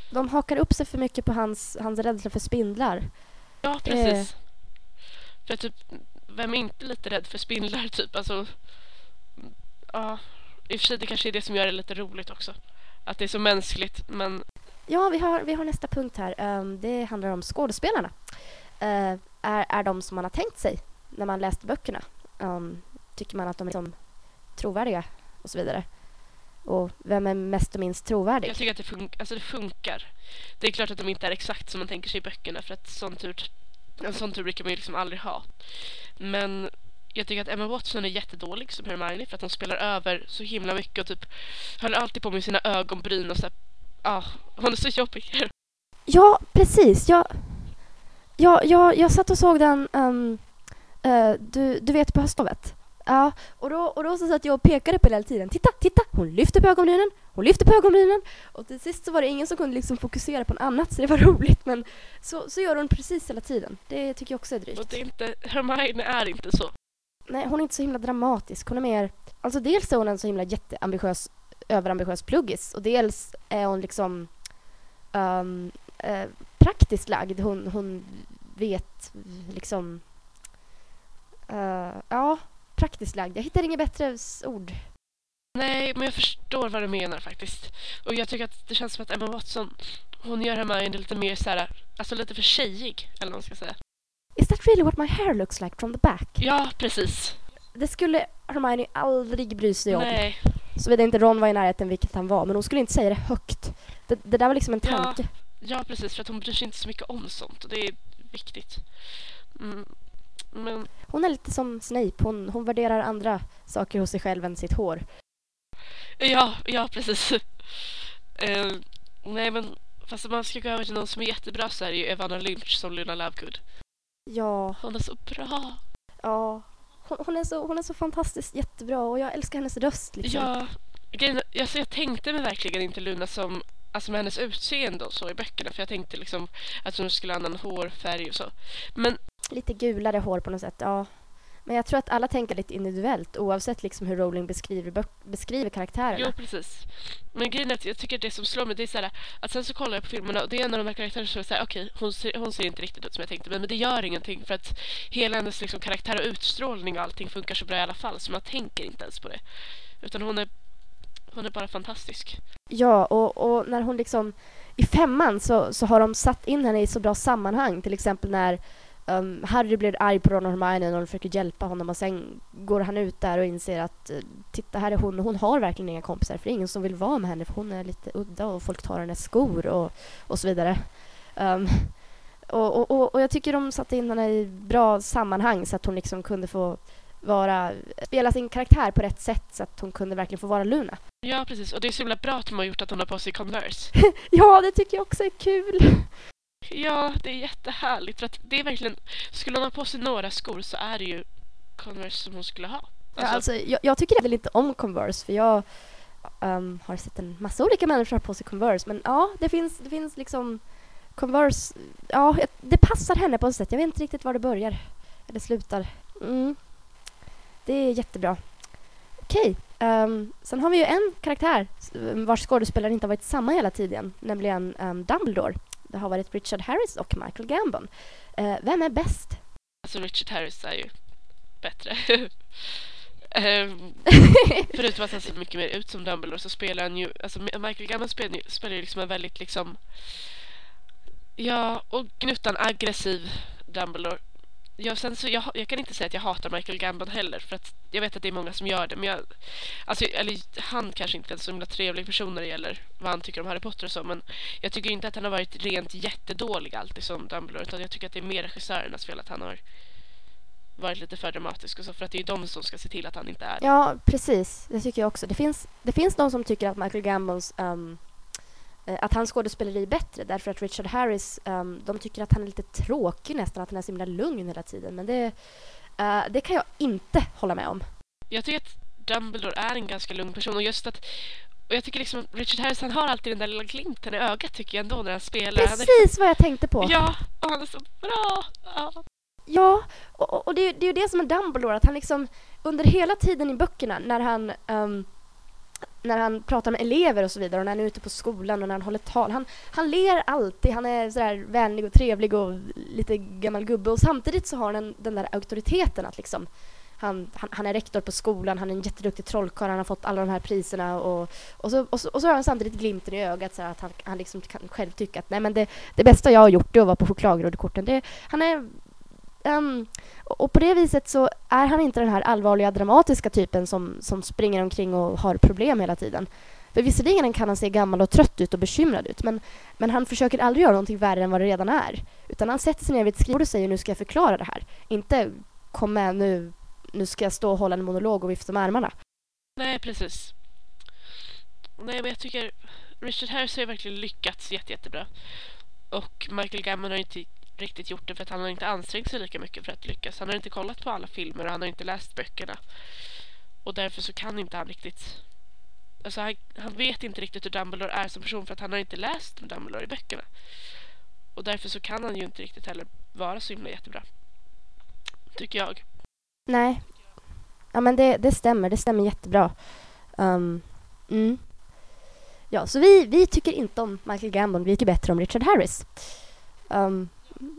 [SPEAKER 1] De hakar upp sig för mycket på hans, hans rädsla för spindlar.
[SPEAKER 4] Ja, precis. Eh. För typ, vem är inte lite rädd för spindlar, typ? Alltså, ja, i och för sig det kanske är det som gör det lite roligt också. Att det är så mänskligt, men...
[SPEAKER 1] Ja, vi har, vi har nästa punkt här. Um, det handlar om skådespelarna. Uh, är, är de som man har tänkt sig när man läst böckerna? Um, tycker man att de är liksom trovärdiga och så vidare? Och vem är mest och minst trovärdig?
[SPEAKER 4] Jag tycker att det, fun alltså det funkar. Det är klart att de inte är exakt som man tänker sig i böckerna för att sån tur, en sån tur brukar man ju liksom aldrig ha. Men jag tycker att Emma Watson är jättedålig som Hermione för att hon spelar över så himla mycket och typ håller alltid på med sina ögonbryn och så ja, ah, hon är så jobbig.
[SPEAKER 1] Ja, precis. Jag, jag, jag, jag satt och såg den, um, uh, du, du vet på höstlovet. Ja, och då, och då så satt jag och pekade på det hela tiden. Titta, titta! Hon lyfter på ögonbrynen, hon lyfter på ögonbrynen. Och till sist så var det ingen som kunde liksom fokusera på något annat så det var roligt. Men så, så gör hon precis hela tiden. Det tycker jag också är drygt.
[SPEAKER 4] Och det är inte, Hermione är inte så.
[SPEAKER 1] Nej, hon är inte så himla dramatisk. Hon är mer... Alltså dels är hon en så himla jätteambitiös, överambitiös pluggis och dels är hon liksom um, uh, praktiskt lagd. Hon, hon vet liksom... Uh, ja, praktiskt lagd. Jag hittar inget bättre ord.
[SPEAKER 4] Nej, men jag förstår vad du menar faktiskt. Och jag tycker att det känns som att Emma Watson, hon gör Hermione lite mer så här, alltså lite för tjejig, eller vad man ska säga.
[SPEAKER 1] Is that really what my hair looks like from the back?
[SPEAKER 4] Ja, precis.
[SPEAKER 1] Det skulle Hermione aldrig bry sig om.
[SPEAKER 4] Nej.
[SPEAKER 1] Såvida inte Ron var i närheten, vilket han var. Men hon skulle inte säga det högt. Det, det där var liksom en tanke.
[SPEAKER 4] Ja, ja, precis. För att hon bryr sig inte så mycket om sånt. Och det är viktigt. Mm. Men...
[SPEAKER 1] Hon är lite som Snape. Hon, hon värderar andra saker hos sig själv än sitt hår.
[SPEAKER 4] Ja, ja precis. uh, nej, men fast om man ska gå över till någon som är jättebra så är det ju Evanna Lynch som Luna Lovegood.
[SPEAKER 1] Ja.
[SPEAKER 4] Hon är så bra.
[SPEAKER 1] Ja. Hon, hon, är så, hon är så fantastiskt jättebra och jag älskar hennes röst. Liksom.
[SPEAKER 4] Ja. Alltså, jag tänkte mig verkligen inte Luna som alltså med hennes utseende och så i böckerna för jag tänkte liksom att hon skulle ha annan hårfärg och så. Men
[SPEAKER 1] Lite gulare hår på något sätt, ja. Men jag tror att alla tänker lite individuellt oavsett liksom hur Rowling beskriver, beskriver karaktärerna.
[SPEAKER 4] Jo, precis. Men grejen är att jag tycker att det som slår mig det är så här, att sen så kollar jag på filmerna och det är en av de här karaktärerna som säger okej, okay, hon, ser, hon ser inte riktigt ut som jag tänkte men, men det gör ingenting för att hela hennes liksom, karaktär och utstrålning och allting funkar så bra i alla fall så man tänker inte ens på det. Utan hon är, hon är bara fantastisk.
[SPEAKER 1] Ja, och, och när hon liksom i femman så, så har de satt in henne i så bra sammanhang till exempel när Um, Harry blir arg på Ron och Hermione och de försöker hjälpa honom och sen går han ut där och inser att eh, titta här är hon och hon har verkligen inga kompisar för det är ingen som vill vara med henne för hon är lite udda och folk tar hennes skor och, och så vidare. Um, och, och, och, jag tycker de satte in henne i bra sammanhang så att hon liksom kunde få vara, spela sin karaktär på rätt sätt så att hon kunde verkligen få vara Luna.
[SPEAKER 4] Ja, precis. Och det är så himla bra att de har gjort att hon har på sig Converse.
[SPEAKER 1] Ja, det tycker jag också är kul.
[SPEAKER 4] Ja, det är jättehärligt. För att det är verkligen... Skulle hon ha på sig några skor så är det ju Converse som hon skulle ha.
[SPEAKER 1] Ja, alltså, jag, jag tycker väl inte om Converse för jag ehm, har sett en massa olika människor ha på sig Converse men ja, det finns, det finns liksom Converse, ja, det passar henne på ett sätt. Jag vet inte riktigt var det börjar eller slutar. Mm. Det är jättebra. Okej, ehm, sen har vi ju en karaktär vars skådespelare inte har varit samma hela tiden, nämligen um, Dumbledore. Det har varit Richard Harris och Michael Gambon. Eh, vem är bäst?
[SPEAKER 4] Alltså Richard Harris är ju bättre. Ehm, förutom att han ser mycket mer ut som Dumbledore så spelar han ju, alltså Michael Gambon spelar, ju- spelar ju liksom en väldigt liksom Ja, och gnuttan aggressiv Dumbledore. Ja, sen så jag, jag kan inte säga att jag hatar Michael Gambon heller för att jag vet att det är många som gör det men jag, alltså, eller han kanske inte är en så himla trevlig person när det gäller vad han tycker om Harry Potter och så men jag tycker inte att han har varit rent jättedålig alltid som Dumbledore utan jag tycker att det är mer regissörernas fel att han har varit lite för dramatisk och så för att det är de som ska se till att han inte är det.
[SPEAKER 1] Ja, precis. Det tycker jag också. Det finns, det finns de som tycker att Michael Gambons um, ehm, att hans skådespeleri är bättre därför att Richard Harris, um, de tycker att han är lite tråkig nästan, att han är så himla lugn hela tiden. Men det, eh, det kan jag inte hålla med om.
[SPEAKER 4] Jag tycker att Dumbledore är en ganska lugn person och just att och jag tycker liksom Richard Harris han har alltid den där lilla glimten i ögat tycker jag ändå när han spelar. Han är-
[SPEAKER 1] Precis vad jag tänkte på.
[SPEAKER 4] Ja, och han är så bra. Ja.
[SPEAKER 1] Ja, och, och- det, är- det är ju det som är Dumbledore, att han liksom under hela tiden i böckerna när han ehm, när han pratar med elever och så vidare och när han är ute på skolan och när han håller tal. Han, han ler alltid, han är sådär vänlig och trevlig och lite gammal gubbe och samtidigt så har han den där auktoriteten att liksom han, han, han är rektor på skolan, han är en jätteduktig trollkarl, han har fått alla de här priserna och, och, så, och, så, och så har han samtidigt glimten i ögat så att han, han liksom kan själv tycka att nej men det, det bästa jag har gjort det är att vara på chokladgroddkorten. Han är Um, och på det viset så är han inte den här allvarliga dramatiska typen som, som springer omkring och har problem hela tiden. För visserligen kan han se gammal och trött ut och bekymrad ut men, men han försöker aldrig göra någonting värre än vad det redan är. Utan han sätter sig ner vid ett skrivbord och säger nu ska jag förklara det här. Inte kom med nu, nu ska jag stå och hålla en monolog och vifta med armarna.
[SPEAKER 4] Nej, precis. Nej, men jag tycker Richard Harris har ju verkligen lyckats jätte, jättebra. Och Michael Gammon har inte riktigt gjort det för att han har inte ansträngt sig lika mycket för att lyckas. Han har inte kollat på alla filmer och han har inte läst böckerna. Och därför så kan inte han riktigt... Alltså han, han vet inte riktigt hur Dumbledore är som person för att han har inte läst om Dumbledore i böckerna. Och därför så kan han ju inte riktigt heller vara så himla jättebra. Tycker jag.
[SPEAKER 1] Nej. Ja men det, det stämmer, det stämmer jättebra. Um, mm. Ja, så vi, vi tycker inte om Michael Gambon, vi tycker bättre om Richard Harris. Um,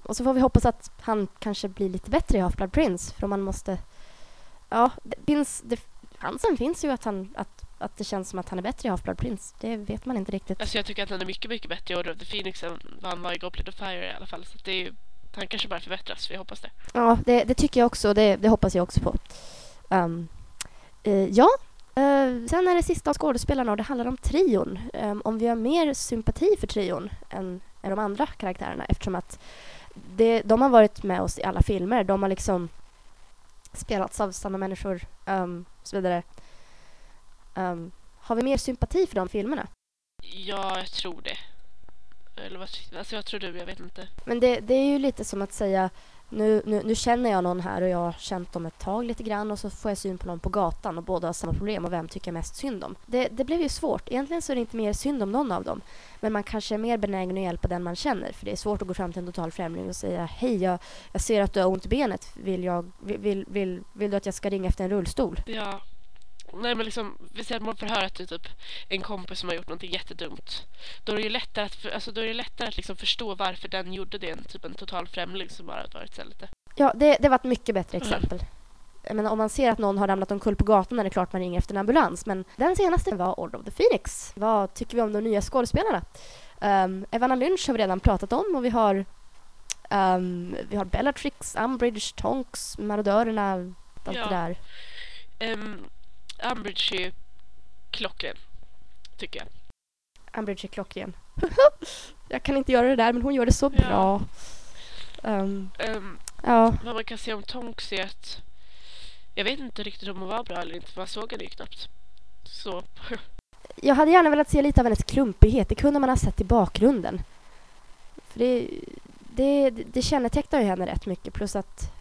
[SPEAKER 1] och så får vi hoppas att han kanske blir lite bättre i Half-Blood Prince, för om man måste... Ja, det finns... Det, chansen finns ju att, han, att, att det känns som att han är bättre i Half-Blood Prince. Det vet man inte riktigt.
[SPEAKER 4] Alltså jag tycker att han är mycket, mycket bättre i Order of the Phoenix än vad han var i Goblet of Fire i alla fall. Så det är han kanske bara förbättras, vi hoppas det.
[SPEAKER 1] Ja, det, det tycker jag också. Det, det hoppas jag också på. Um, eh, ja, eh, sen är det sista av skådespelarna och det handlar om trion. Um, om vi har mer sympati för trion än, än de andra karaktärerna eftersom att det, de har varit med oss i alla filmer. De har liksom spelats av samma människor um, och så vidare. Um, har vi mer sympati för de filmerna?
[SPEAKER 4] Ja, jag tror det. Eller vad, alltså vad tror du? Jag vet inte.
[SPEAKER 1] Men det, det är ju lite som att säga nu, nu, nu känner jag någon här och jag har känt dem ett tag lite grann och så får jag syn på någon på gatan och båda har samma problem och vem tycker jag mest synd om? Det, det blev ju svårt. Egentligen så är det inte mer synd om någon av dem. Men man kanske är mer benägen att hjälpa den man känner för det är svårt att gå fram till en total främling och säga hej, jag, jag ser att du har ont i benet. Vill, jag, vill, vill, vill, vill du att jag ska ringa efter en rullstol?
[SPEAKER 4] Ja. Nej men liksom, vi säger att man får höra att det är typ en kompis som har gjort någonting jättedumt. Då är det ju lättare att, alltså, då är det lättare att liksom förstå varför den gjorde det än typ en total främling som bara varit så lite.
[SPEAKER 1] Ja, det, det var ett mycket bättre
[SPEAKER 4] Mm.
[SPEAKER 1] exempel. Jag menar, om man ser att någon har ramlat omkull på gatan är det klart man ringer efter en ambulans. Men den senaste var Order of the Phoenix. Vad tycker vi om de nya skådespelarna? Um, Evanna Lynch har vi redan pratat om och vi har, um, vi har Bellatrix, Umbridge, Tonks, Marodörerna, allt
[SPEAKER 4] Ja.
[SPEAKER 1] det där.
[SPEAKER 4] Um, Umbridge är ju klockren, tycker jag.
[SPEAKER 1] Umbridge är klockren. jag kan inte göra det där men hon gör det så
[SPEAKER 4] Ja.
[SPEAKER 1] bra. Um,
[SPEAKER 4] Um,
[SPEAKER 1] ja,
[SPEAKER 4] vad man kan säga om Tonks är att jag vet inte riktigt om hon var bra eller inte för man såg henne ju knappt. Så
[SPEAKER 1] Jag hade gärna velat se lite av hennes klumpighet. Det kunde man ha sett i bakgrunden. För det, det, det kännetecknar ju henne rätt mycket. Plus att...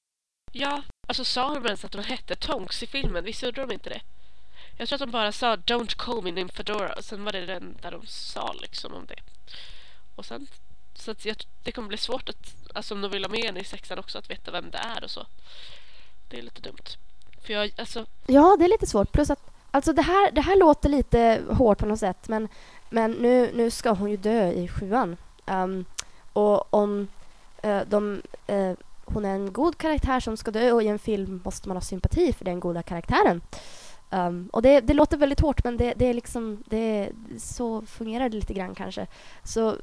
[SPEAKER 4] ja, alltså sa de ens att de hette Tonks i filmen? Visst gjorde de inte det? Jag tror att de bara sa Don't call me named Fedora och sen var det det enda de sa liksom om det. Och sen, så att jag, det kommer bli svårt att, alltså om de vill ha med henne i sexan också, att veta vem det är och så. Det är lite dumt. För jag, alltså,
[SPEAKER 1] Ja, det är lite svårt. Plus att... Alltså det här, det här låter lite hårt på något sätt. Men, men nu, nu ska hon ju dö i sjuan. Um, och om uh, de... Uh, hon är en god karaktär som ska dö och i en film måste man ha sympati för den goda karaktären. Um, och det, det låter väldigt hårt men det, det är liksom... Det, så fungerar det lite grann kanske. Så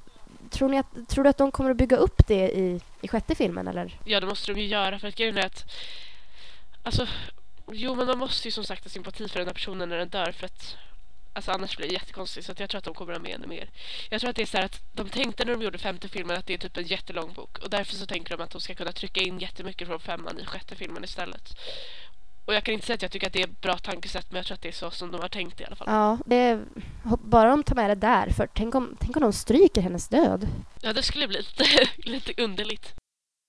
[SPEAKER 1] tror, ni att, tror du att de kommer att bygga upp det i, i sjätte filmen eller?
[SPEAKER 4] ja det måste de ju göra för att grejen är att, alltså, jo men man måste ju som sagt ha sympati för den här personen när den dör för att Alltså annars blir det jättekonstigt så att jag tror att de kommer att ha med ännu mer. Jag tror att det är så här att de tänkte när de gjorde femte filmen att det är typ en jättelång bok och därför så tänker de att de ska kunna trycka in jättemycket från femman i sjätte filmen istället. Och jag kan inte säga att jag tycker att det är ett bra tankesätt men jag tror att det är så som de har tänkt i alla fall.
[SPEAKER 1] Ja, det är, bara de tar med det där. För tänk om, tänk om de stryker hennes död.
[SPEAKER 4] Ja, det skulle bli lite, lite underligt.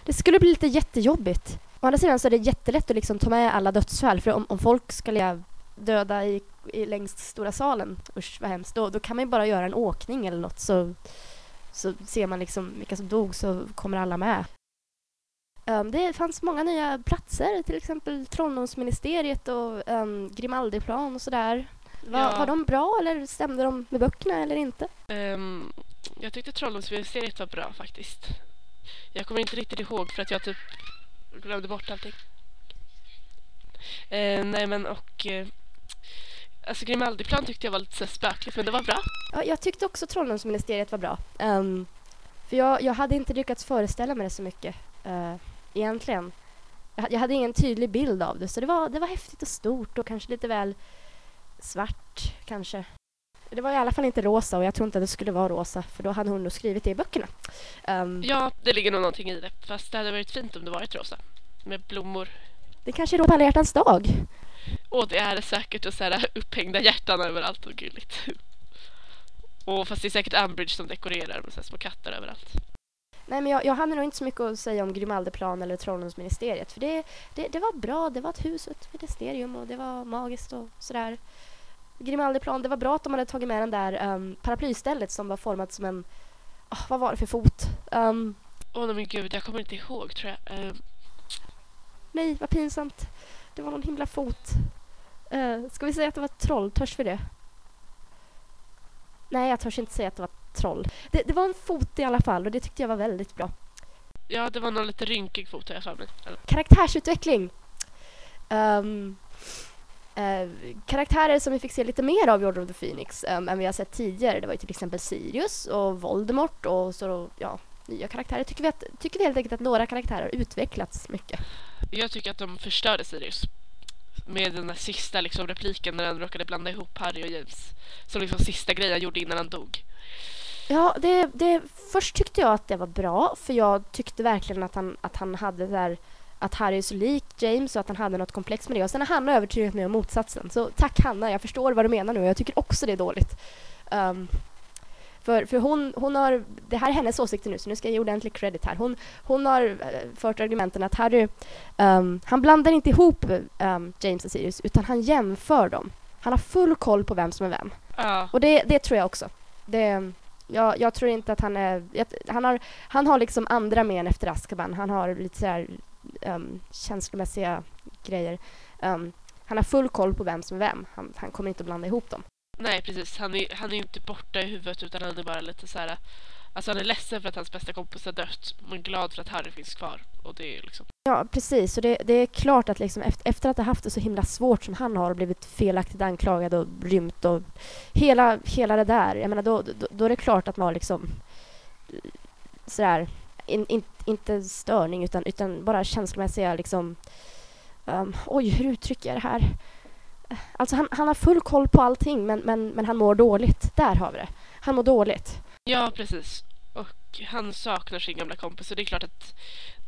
[SPEAKER 1] Det skulle bli lite jättejobbigt. Å andra sidan så är det jättelätt att liksom ta med alla dödsfall. För om, om folk ska döda i, i längst stora salen, usch vad hemskt, då, då kan man ju bara Um, det fanns många nya platser, till exempel Trolldomsministeriet och um, Grimaldiplan och sådär. Var,
[SPEAKER 4] Ja.
[SPEAKER 1] var de bra eller stämde de med böckerna eller inte?
[SPEAKER 4] Ehm, jag tyckte Trolldomsministeriet var bra faktiskt. Jag kommer inte riktigt ihåg för att jag typ glömde bort allting. Uh, nej men och... Uh, alltså Grimaldiplan tyckte jag var lite så spökligt men det var bra.
[SPEAKER 1] Ja, jag tyckte också Trolldomsministeriet var bra. Ehm, för jag, jag hade inte lyckats föreställa mig det så mycket eh, egentligen. Jag, ha- jag hade ingen tydlig bild av det så det var, det var häftigt och stort och kanske lite väl svart kanske. Det var i alla fall inte rosa och jag tror inte att det skulle vara rosa för då hade hon nog skrivit det i böckerna. Ehm,
[SPEAKER 4] Ja, det ligger nog någonting i det. Fast det hade varit fint om det varit rosa. Med blommor.
[SPEAKER 1] Det kanske är då på alla hjärtans dag.
[SPEAKER 4] Och det är det säkert och så här upphängda hjärtan överallt och gulligt. Och fast det är säkert Ambridge som dekorerar med så små katter överallt.
[SPEAKER 1] Nej, men jag, jag hade nog inte så mycket att säga om Grimaldeplan eller Trolldomsministeriet. För det, det, det var bra, det var ett hus och ett ministerium och det var magiskt och sådär. Grimaldeplan, det var bra att de hade tagit med den där um, paraplystället som var format som en... ah, vad var det för fot? Um,
[SPEAKER 4] Åh nej men gud, jag kommer inte ihåg tror jag. Ehm,
[SPEAKER 1] nej, vad pinsamt. Det var någon himla fot. Uh, ska vi säga att det var ett troll? Törs vi det? Nej, jag törs inte säga att det var ett troll. Det, det var en fot i alla fall och det tyckte jag var väldigt bra.
[SPEAKER 4] ja, det var någon lite rynkig fot har jag för mig.
[SPEAKER 1] Karaktärsutveckling. Ehm, eh, karaktärer som vi fick se lite mer av i Order of the Phoenix um, än vi har sett tidigare. Det var ju till exempel Sirius och Voldemort och så ja, nya karaktärer. Tycker vi, att, tycker vi helt enkelt att några karaktärer har utvecklats mycket.
[SPEAKER 4] Jag tycker att de förstörde Sirius. Med den där sista liksom, repliken när han råkade blanda ihop Harry och James. Som liksom sista grejen han gjorde innan han dog.
[SPEAKER 1] Ja, det, det, först tyckte jag att det var bra för jag tyckte verkligen att han, att han hade där att Harry är så lik James och att han hade något komplex med det. Och sen har Hanna övertygat mig om motsatsen. Så tack Hanna, jag förstår vad du menar nu och jag tycker också det är dåligt. Ehm, för för hon, hon har, det här är hennes åsikter nu så nu ska jag ge ordentlig credit här. Hon, hon har eh, fört argumenten att Harry, ehm, han blandar inte ihop ehm, James och Sirius utan han jämför dem. Han har full koll på vem som är vem.
[SPEAKER 4] Ja,
[SPEAKER 1] Och det, det tror jag också. Det, jag, jag tror inte att han är... Jag, han, har, han har liksom andra men efter Askaban. Han har lite så här, um, känslomässiga grejer. Um, han har full koll på vem som är vem. Han, han kommer inte att blanda ihop dem.
[SPEAKER 4] nej precis. Han är, han är inte borta i huvudet utan han är bara lite så här. Alltså han är ledsen för att hans bästa kompis har dött. Men glad för att Harry finns kvar. Och det är liksom...
[SPEAKER 1] Ja, precis. Och det, det är klart att liksom efter, efter att ha haft det så himla svårt som han har och blivit felaktigt anklagad och rymt och hela, hela det där. Jag menar, då, då, då är det klart att man har liksom sådär, in, in, inte störning utan, utan bara känslomässiga liksom um, oj, hur uttrycker jag det här? Alltså han, han har full koll på allting men, men, men han mår dåligt. Där har vi det. Han mår dåligt.
[SPEAKER 4] Ja, precis. Och han saknar sin gamla kompis och det är klart att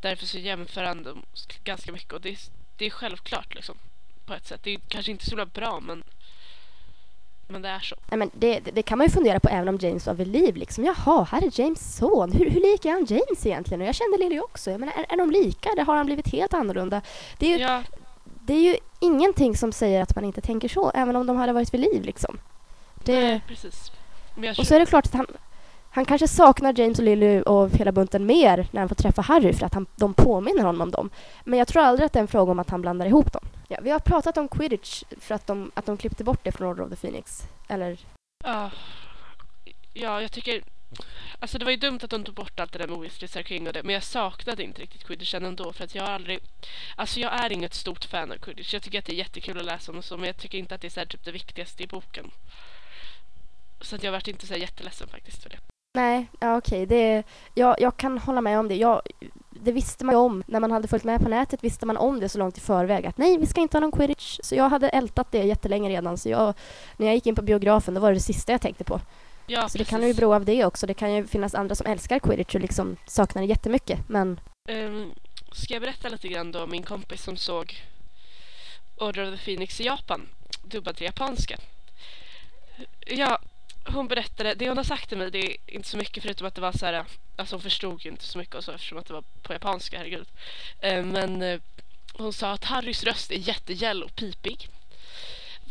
[SPEAKER 4] därför så jämför han dem ganska mycket och det är, det är självklart liksom. på ett sätt. Det är kanske inte så bra men men det är så.
[SPEAKER 1] Nej, men det, det, kan man ju fundera på även om James var vid liv. Liksom. Jaha, här är James son. Hur, hur lik är han James egentligen? Och jag kände Lily också. Jag menar, är, är de lika eller har han blivit helt annorlunda? Det är, ju,
[SPEAKER 4] Ja,
[SPEAKER 1] det är ju ingenting som säger att man inte tänker så, även om de hade varit vid liv. Liksom. Det,
[SPEAKER 4] nej, precis.
[SPEAKER 1] Och så är det klart att han, han kanske saknar James och Lily och hela bunten mer när han får träffa Harry för att han, de påminner honom om dem. Men jag tror aldrig att det är en fråga om att han blandar ihop dem. Ja, vi har pratat om quidditch för att de, att de klippte bort det från Order of the Phoenix. Eller
[SPEAKER 4] Ja, ja, jag tycker... Alltså det var ju dumt att de tog bort allt det där med Weasley King och det, men jag saknade inte riktigt quidditchen ändå för att jag har aldrig... Alltså jag är inget stort fan av quidditch. Jag tycker att det är jättekul att läsa om och så, men jag tycker inte att det är så här, typ det viktigaste i boken. Så att jag vart inte så jätteledsen faktiskt för det.
[SPEAKER 1] Nej, ja, okej. Det, jag, jag kan hålla med om det. Jag, det visste man ju om. När man hade följt med på nätet visste man om det så långt i förväg. Att nej, vi ska inte ha någon quidditch. Så jag hade ältat det jättelänge redan. Så jag, när jag gick in på biografen, då var det det sista jag tänkte på.
[SPEAKER 4] Ja,
[SPEAKER 1] Så det kan ju bero av det också. Det kan ju finnas andra som älskar quidditch och liksom saknar det jättemycket. Men
[SPEAKER 4] Um, ska jag berätta lite grann då om min kompis som såg Order of the Phoenix i Japan, dubbad till japanska. Ja, hon berättade, det hon har sagt till mig det är inte så mycket förutom att det var så här, alltså hon förstod ju inte så mycket och så eftersom att det var på japanska, herregud. Eh, men eh, hon sa att Harrys röst är jättegäll och pipig.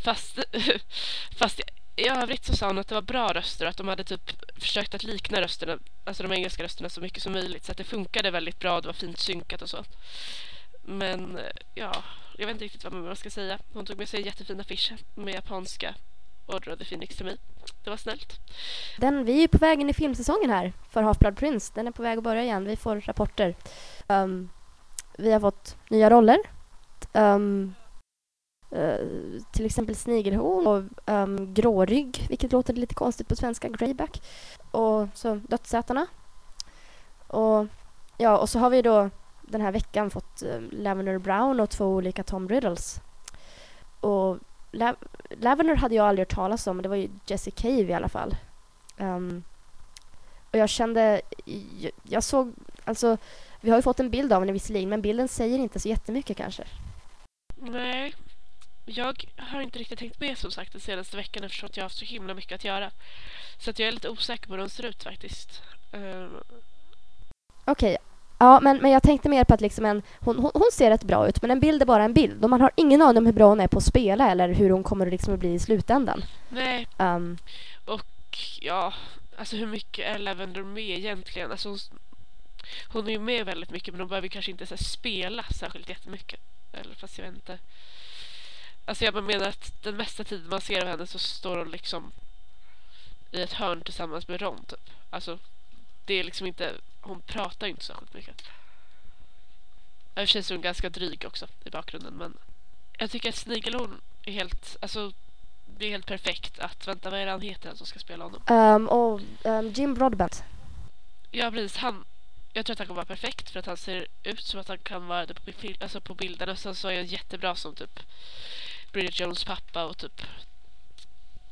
[SPEAKER 4] Fast, fast i övrigt så sa hon att det var bra röster och att de hade typ försökt att likna rösterna, alltså de engelska rösterna så mycket som möjligt så att det funkade väldigt bra, det var fint synkat och så. Men eh, ja, jag vet inte riktigt vad man ska säga. Hon tog med sig en jättefin affisch med japanska Order of the Phoenix till mig. Det var snällt.
[SPEAKER 1] den, vi är ju på väg in i filmsäsongen här för Half-Blood Prince. Den är på väg att börja igen. Vi får rapporter. Um, vi har fått nya roller. Um, uh, till exempel snigelhorn och um, grårygg, vilket låter lite konstigt på svenska, greyback. Och så dödsätarna. Och, ja, och så har vi då den här veckan fått um, Lavender Brown och två olika Tom Riddles. Och La- Lavender hade jag aldrig hört talas om, men det var ju Jesse Cave i alla fall. Um, och jag kände, jag, jag såg, alltså vi har ju fått en bild av henne visserligen, men bilden säger inte så jättemycket kanske.
[SPEAKER 4] Nej, jag har inte riktigt tänkt med som sagt den senaste veckan eftersom att jag har haft så himla mycket att göra. Så att jag är lite osäker på hur de ser ut faktiskt. Ehm,
[SPEAKER 1] Okej, ja men, men jag tänkte mer på att liksom en, hon, hon, hon ser rätt bra ut, men en bild är bara en bild. Och man har ingen aning om hur bra hon är på att spela eller hur hon kommer liksom att bli i slutändan.
[SPEAKER 4] nej,
[SPEAKER 1] Um,
[SPEAKER 4] och ja, alltså hur mycket är Lavender med egentligen? Alltså hon, hon är ju med väldigt mycket men hon behöver kanske inte så här, spela särskilt jättemycket. Eller fast jag vet inte. Alltså jag menar att den mesta tiden man ser av henne så står hon liksom i ett hörn tillsammans med Ron typ. Alltså det är liksom inte, hon pratar ju inte särskilt mycket. I och för sig är hon ganska dryg också i bakgrunden men jag tycker att Snigelhorn är helt, alltså det är helt perfekt att, vänta vad är det han heter som ska spela honom?
[SPEAKER 1] um, och um, Jim Broadbent.
[SPEAKER 4] Ja precis, han, jag tror att han kommer vara perfekt för att han ser ut som att han kan vara det på, alltså på bilden och sen så är han jättebra som typ Bridget Jones pappa och typ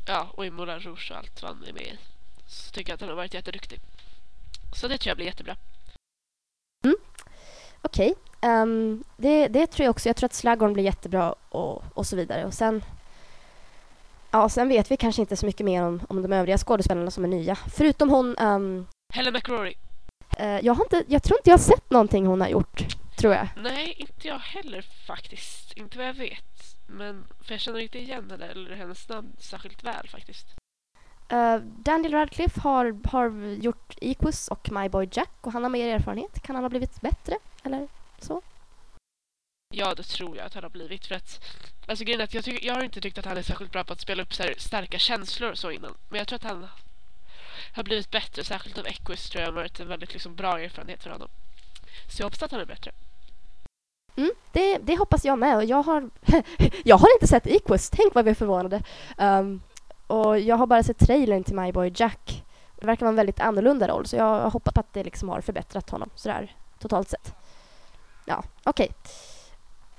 [SPEAKER 4] ja, och i Moulin Rouge och allt vad han är med i. Så tycker jag att han har varit jätteduktig. Så det tror jag blir jättebra.
[SPEAKER 1] Okej, ehm, det, det tror jag också. Jag tror att Slughorn blir jättebra och, och så vidare. Och sen, ja, sen vet vi kanske inte så mycket mer om, om de övriga skådespelarna som är nya. Förutom hon, ehm,
[SPEAKER 4] Helen McRory.
[SPEAKER 1] eh, jag, har inte, jag tror inte jag har sett någonting hon har gjort, tror jag.
[SPEAKER 4] Nej, inte jag heller faktiskt. Inte vad jag vet. Men för jag känner inte igen henne eller hennes namn särskilt väl faktiskt.
[SPEAKER 1] Uh, Daniel Radcliffe har, har gjort Equus och My Boy Jack och han har mer erfarenhet. Kan han ha blivit bättre? Eller så?
[SPEAKER 4] Ja, det tror jag att han har blivit. För att, alltså grejen är att jag, tycker, jag har inte tyckt att han är särskilt bra på att spela upp så här starka känslor och så innan. Men jag tror att han har blivit bättre. Särskilt av Equus tror jag har varit en väldigt liksom, bra erfarenhet för honom. Så jag hoppas att han är bättre.
[SPEAKER 1] Mm, det, det hoppas jag med. Och jag har, jag har inte sett Equus. Tänk vad vi är förvånade. Um, och jag har bara sett trailern till My Boy Jack. Det verkar vara en väldigt annorlunda roll så jag hoppas att det liksom har förbättrat honom sådär totalt sett. Ja, okej.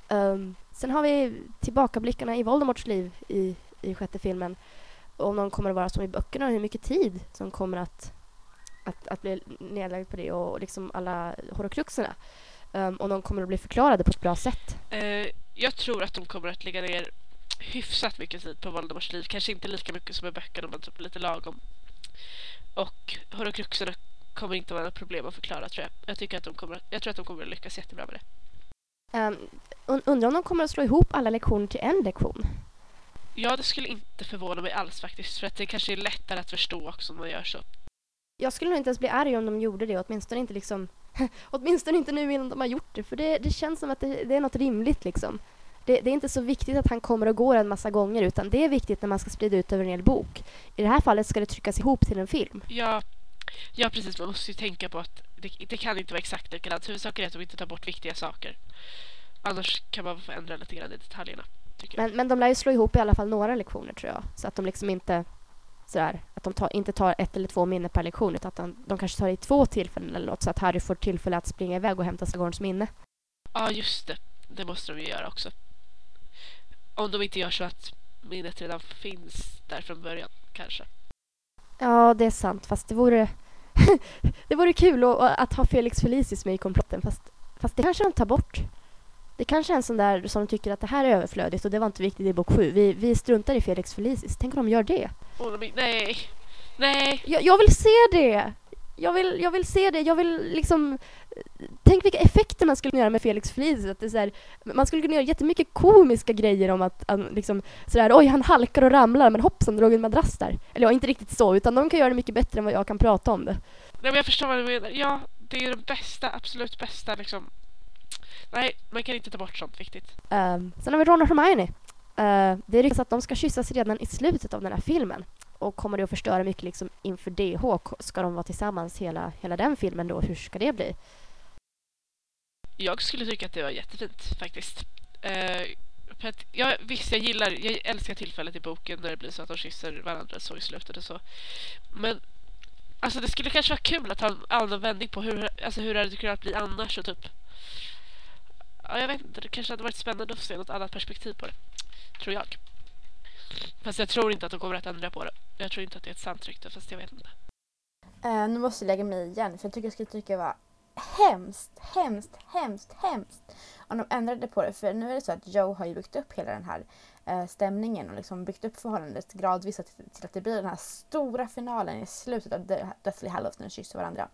[SPEAKER 1] Ehm, sen har vi tillbakablickarna i Voldemorts liv i, i sjätte filmen. Om de kommer att vara som i böckerna och hur mycket tid som kommer att, att, att bli nedlagd på det och liksom alla horokruxerna. Um, ehm, Om de kommer att bli förklarade på ett bra sätt.
[SPEAKER 4] Uh, jag tror att de kommer att lägga ner hyfsat mycket tid på Voldemorts liv. Kanske inte lika mycket som i böckerna men typ lite lagom. Och horokruxerna kommer inte vara något problem att förklara tror jag. Jag, tycker att de kommer, jag tror att de kommer att lyckas jättebra med det.
[SPEAKER 1] Um, undrar om de kommer att slå ihop alla lektioner till en lektion?
[SPEAKER 4] Ja, det skulle inte förvåna mig alls faktiskt. För att det kanske är lättare att förstå också om man gör så.
[SPEAKER 1] Jag skulle nog inte ens bli arg om de gjorde det, åtminstone inte liksom åtminstone inte nu innan de har gjort det, för det, det känns som att det, det är något rimligt liksom. Det, det, är inte så viktigt att han kommer och går en massa gånger utan det är viktigt när man ska sprida ut över en hel bok. I det här fallet ska det tryckas ihop till en film.
[SPEAKER 4] Ja, ja precis. Man måste ju tänka på att det, det kan inte vara exakt likadant. Huvudsaken är att de inte tar bort viktiga saker. Annars kan man få ändra lite grann i detaljerna.
[SPEAKER 1] Men, men de lär ju slå ihop i alla fall några lektioner tror jag. Så att de liksom inte sådär, att de tar, inte tar ett eller två minnen per lektion utan att de, de kanske tar det i två tillfällen eller något så att Harry får tillfälle att springa iväg och hämta Slughorns minne.
[SPEAKER 4] Ja, just det. Det måste de ju göra också. Om de inte gör så att minnet redan finns där från början, kanske.
[SPEAKER 1] Ja, det är sant. Fast det vore... det vore kul att, att ha Felix Felicis med i komplotten. Fast, fast det kanske de tar bort. Det kanske är en sån där som tycker att det här är överflödigt och det var inte viktigt i bok sju. Vi, vi struntar i Felix Felicis. Tänk om de gör det?
[SPEAKER 4] Oh, nej, nej.
[SPEAKER 1] Jag, jag vill se det! Jag vill, jag vill se det. Jag vill liksom... Tänk vilka effekter man skulle kunna göra med Felix Felicis. Att det är här, man skulle kunna göra jättemycket komiska grejer om att, att liksom, sådär, oj han halkar och ramlar men hoppsan drog en madrass där. Eller ja, inte riktigt så, utan de kan göra det mycket bättre än vad jag kan prata om det.
[SPEAKER 4] Nej men jag förstår vad du menar. Ja, det är det bästa, absolut bästa liksom Nej, man kan inte ta bort sånt viktigt.
[SPEAKER 1] Uh, sen har vi Ron och Hermione. Uh, det ryktas att de ska kyssas redan i slutet av den här filmen. Och kommer det att förstöra mycket liksom inför DH? Ska de vara tillsammans hela, hela den filmen då? Hur ska det bli?
[SPEAKER 4] Jag skulle tycka att det var jättefint faktiskt. Uh, för att, ja, visst, jag gillar, jag älskar tillfället i boken när det blir så att de kysser varandra så i slutet och så. Men alltså det skulle kanske vara kul att ha en annan vändning på hur, alltså hur hade det kunnat bli annars och typ ja, jag vet inte, det kanske hade varit spännande att se något annat perspektiv på det. Tror jag. Fast jag tror inte att de kommer att ändra på det. Jag tror inte att det är ett sant rykte, fast jag vet inte.
[SPEAKER 2] Uh, nu måste jag lägga mig igen, för jag tycker jag skulle tycka det var hemskt, hemskt, hemskt, hemskt om de ändrade på det. För nu är det så att Joe har ju byggt upp hela den här uh, stämningen och liksom byggt upp förhållandet gradvis till, till, att det blir den här stora finalen i slutet av Deathly Hallows när de kysser varandra.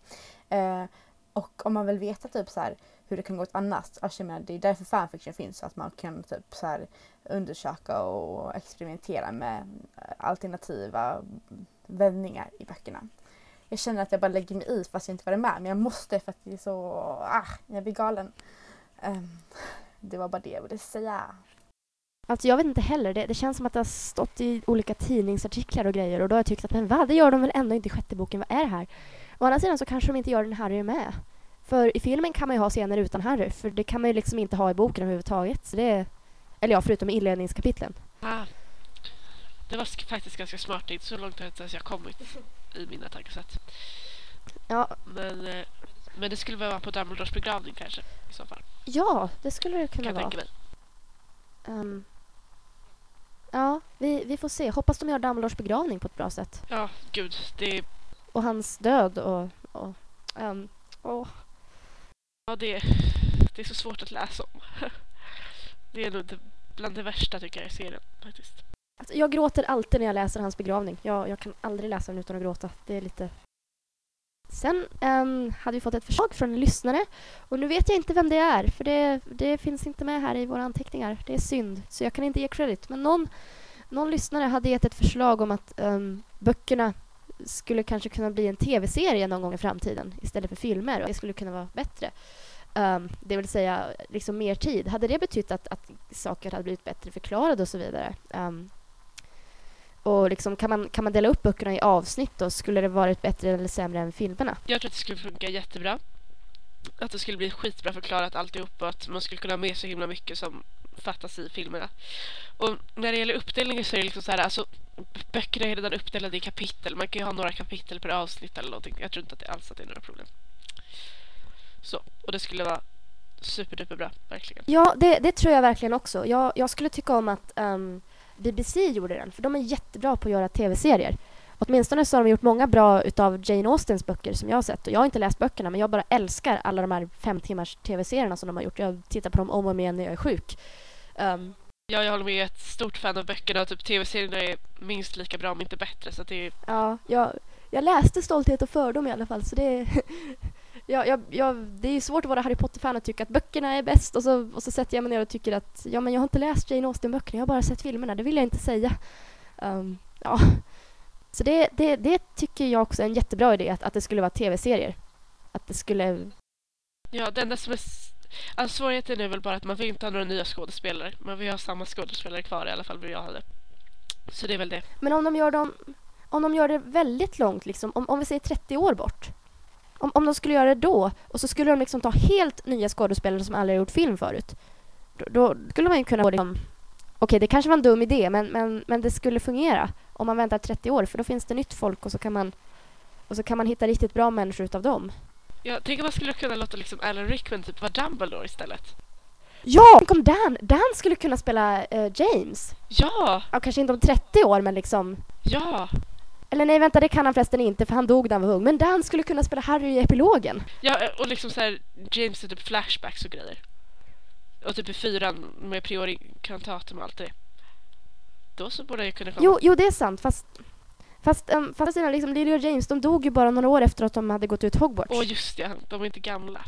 [SPEAKER 2] Uh, och om man vill veta typ så här, hur det kan gå annars. Alltså, menar, det är därför fanfiction finns, så att man kan typ så här, undersöka och experimentera med eh, alternativa vändningar i böckerna. Jag känner att jag bara lägger mig i fast jag inte var med, men jag måste för att det är så... Ah, jag blir galen. Um, det var bara det jag ville säga.
[SPEAKER 1] Alltså jag vet inte heller. Det, det, känns som att det har stått i olika tidningsartiklar och grejer och då har jag tyckt att men vad, det gör de väl ändå inte i sjätte boken. Vad är det här? Å andra sidan så kanske de inte gör den här är med. För i filmen kan man ju ha scener utan Harry, för det kan man ju liksom inte ha i boken överhuvudtaget. Så det eller ja, förutom inledningskapitlen.
[SPEAKER 4] Ah, det var faktiskt ganska smart. Det är inte så långt att jag kommit i mina tankesätt.
[SPEAKER 1] Ja.
[SPEAKER 4] Men, eh, men det skulle vara på Dumbledores begravning kanske, i så fall.
[SPEAKER 1] Ja, det skulle det kunna
[SPEAKER 4] kan
[SPEAKER 1] vara.
[SPEAKER 4] Tänka mig.
[SPEAKER 1] Um, ja, vi, vi får se. Hoppas de gör Dumbledores begravning på ett bra sätt.
[SPEAKER 4] Ja, gud. Det...
[SPEAKER 1] Och hans död och... och um, oh.
[SPEAKER 4] Ja, det, det är så svårt att läsa om. Det är nog bland det värsta tycker jag i serien faktiskt.
[SPEAKER 1] Alltså, jag gråter alltid när jag läser hans begravning. Jag, jag kan aldrig läsa den utan att gråta. Det är lite... Sen um, hade vi fått ett förslag från en lyssnare och nu vet jag inte vem det är för det, det finns inte med här i våra anteckningar. Det är synd, så jag kan inte ge credit. Men någon, någon lyssnare hade gett ett förslag om att um, böckerna skulle kanske kunna bli en tv-serie någon gång i framtiden istället för filmer och det skulle kunna vara bättre. Um, det vill säga liksom mer tid. Hade det betytt att, att saker hade blivit bättre förklarade och så vidare? Um, och liksom, kan, man, kan man dela upp böckerna i avsnitt då? Skulle det varit bättre eller sämre än filmerna?
[SPEAKER 4] Jag tror att det skulle funka jättebra. Att det skulle bli skitbra förklarat alltihop och att man skulle kunna ha med så himla mycket som fantasifilmerna. Och när det gäller uppdelningen så är det liksom så här, alltså böckerna är redan uppdelade i kapitel. Man kan ju ha några kapitel per avsnitt eller någonting. Jag tror inte att det alls att det är några problem. Så, och det skulle vara superduperbra, verkligen.
[SPEAKER 1] Ja, det, det tror jag verkligen också. Jag, jag skulle tycka om att ehm, um, BBC gjorde den, för de är jättebra på att göra tv-serier. Åtminstone så har de gjort många bra utav Jane Austens böcker som jag har sett. Och jag har inte läst böckerna, men jag bara älskar alla de här fem timmars tv-serierna som de har gjort. Jag tittar på dem om och om igen när jag är sjuk. Um,
[SPEAKER 4] Ja, jag håller med. Jag är ett stort fan av böckerna och typ tv-serierna är minst lika bra om inte bättre. Så det är...
[SPEAKER 1] ja, jag, jag läste Stolthet och fördom i alla fall så det Ja, jag, jag, det är svårt att vara Harry Potter-fan och tycka att böckerna är bäst och så, och så sätter jag mig ner och tycker att ja, men jag har inte läst Jane Austen-böckerna, jag har bara sett filmerna. Det vill jag inte säga. Um, ja. Så det, det, det tycker jag också är en jättebra idé, att, att det skulle vara tv-serier. Att det skulle...
[SPEAKER 4] Ja, det enda som är... Alltså, svårigheten är väl bara att man vill inte ha några nya skådespelare. Man vill ha samma skådespelare kvar i alla fall vad jag hade. Så det är väl det.
[SPEAKER 1] Men om de gör, dem, om de gör det väldigt långt, liksom, om, om vi säger 30 år bort. Om, om de skulle göra det då, och så skulle de liksom ta helt nya skådespelare som aldrig har gjort film förut. Då, då skulle man ju kunna få liksom, Okej, det kanske var en dum idé, men, men, men det skulle fungera om man väntar 30 år, för då finns det nytt folk och så kan man, och så kan man hitta riktigt bra människor utav dem.
[SPEAKER 4] Jag tänker man skulle kunna låta liksom Alan Rickman typ vara Dumbledore istället.
[SPEAKER 1] Ja! Tänk om Dan, Dan skulle kunna spela eh, James.
[SPEAKER 4] Ja!
[SPEAKER 1] Ja, kanske inte om 30 år, men liksom...
[SPEAKER 4] Ja!
[SPEAKER 1] Eller nej, vänta, det kan han förresten inte, för han dog när han var ung. Men Dan skulle kunna spela Harry i epilogen.
[SPEAKER 4] Ja, och liksom så här James är typ flashbacks och grejer. Och typ i fyran med priori kantatum och allt det. Då så borde jag kunna komma.
[SPEAKER 1] Jo, jo det är sant, fast... Fast, um, fast sina, liksom, Lily och James, de dog ju bara några år efter att de hade gått ut Hogwarts.
[SPEAKER 4] Åh just ja, de är inte gamla.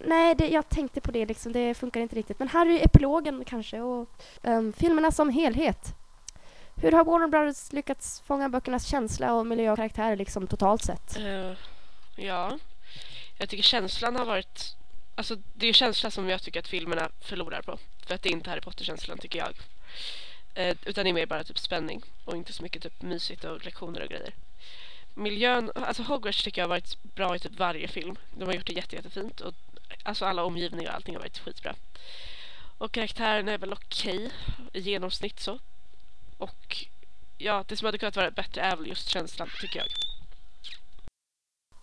[SPEAKER 1] Nej, det, jag tänkte på det liksom, det funkar inte riktigt. Men Harry i epilogen kanske, och um, filmerna som helhet. Hur har Warner Brothers lyckats fånga böckernas känsla och miljö och karaktär liksom totalt sett?
[SPEAKER 4] Eh, ja. Jag tycker känslan har varit... Alltså det är känslan som jag tycker att filmerna förlorar på. För att det är inte Harry Potter-känslan tycker jag. Eh, utan det är mer bara typ spänning. Och inte så mycket typ mysigt och lektioner och grejer. Miljön, alltså Hogwarts tycker jag har varit bra i typ varje film. De har gjort det jätte, jättefint. Och alltså alla omgivningar och allting har varit skitbra. Och karaktärerna är väl okej i genomsnitt så. Och ja, det som hade kunnat vara bättre är väl just känslan tycker jag.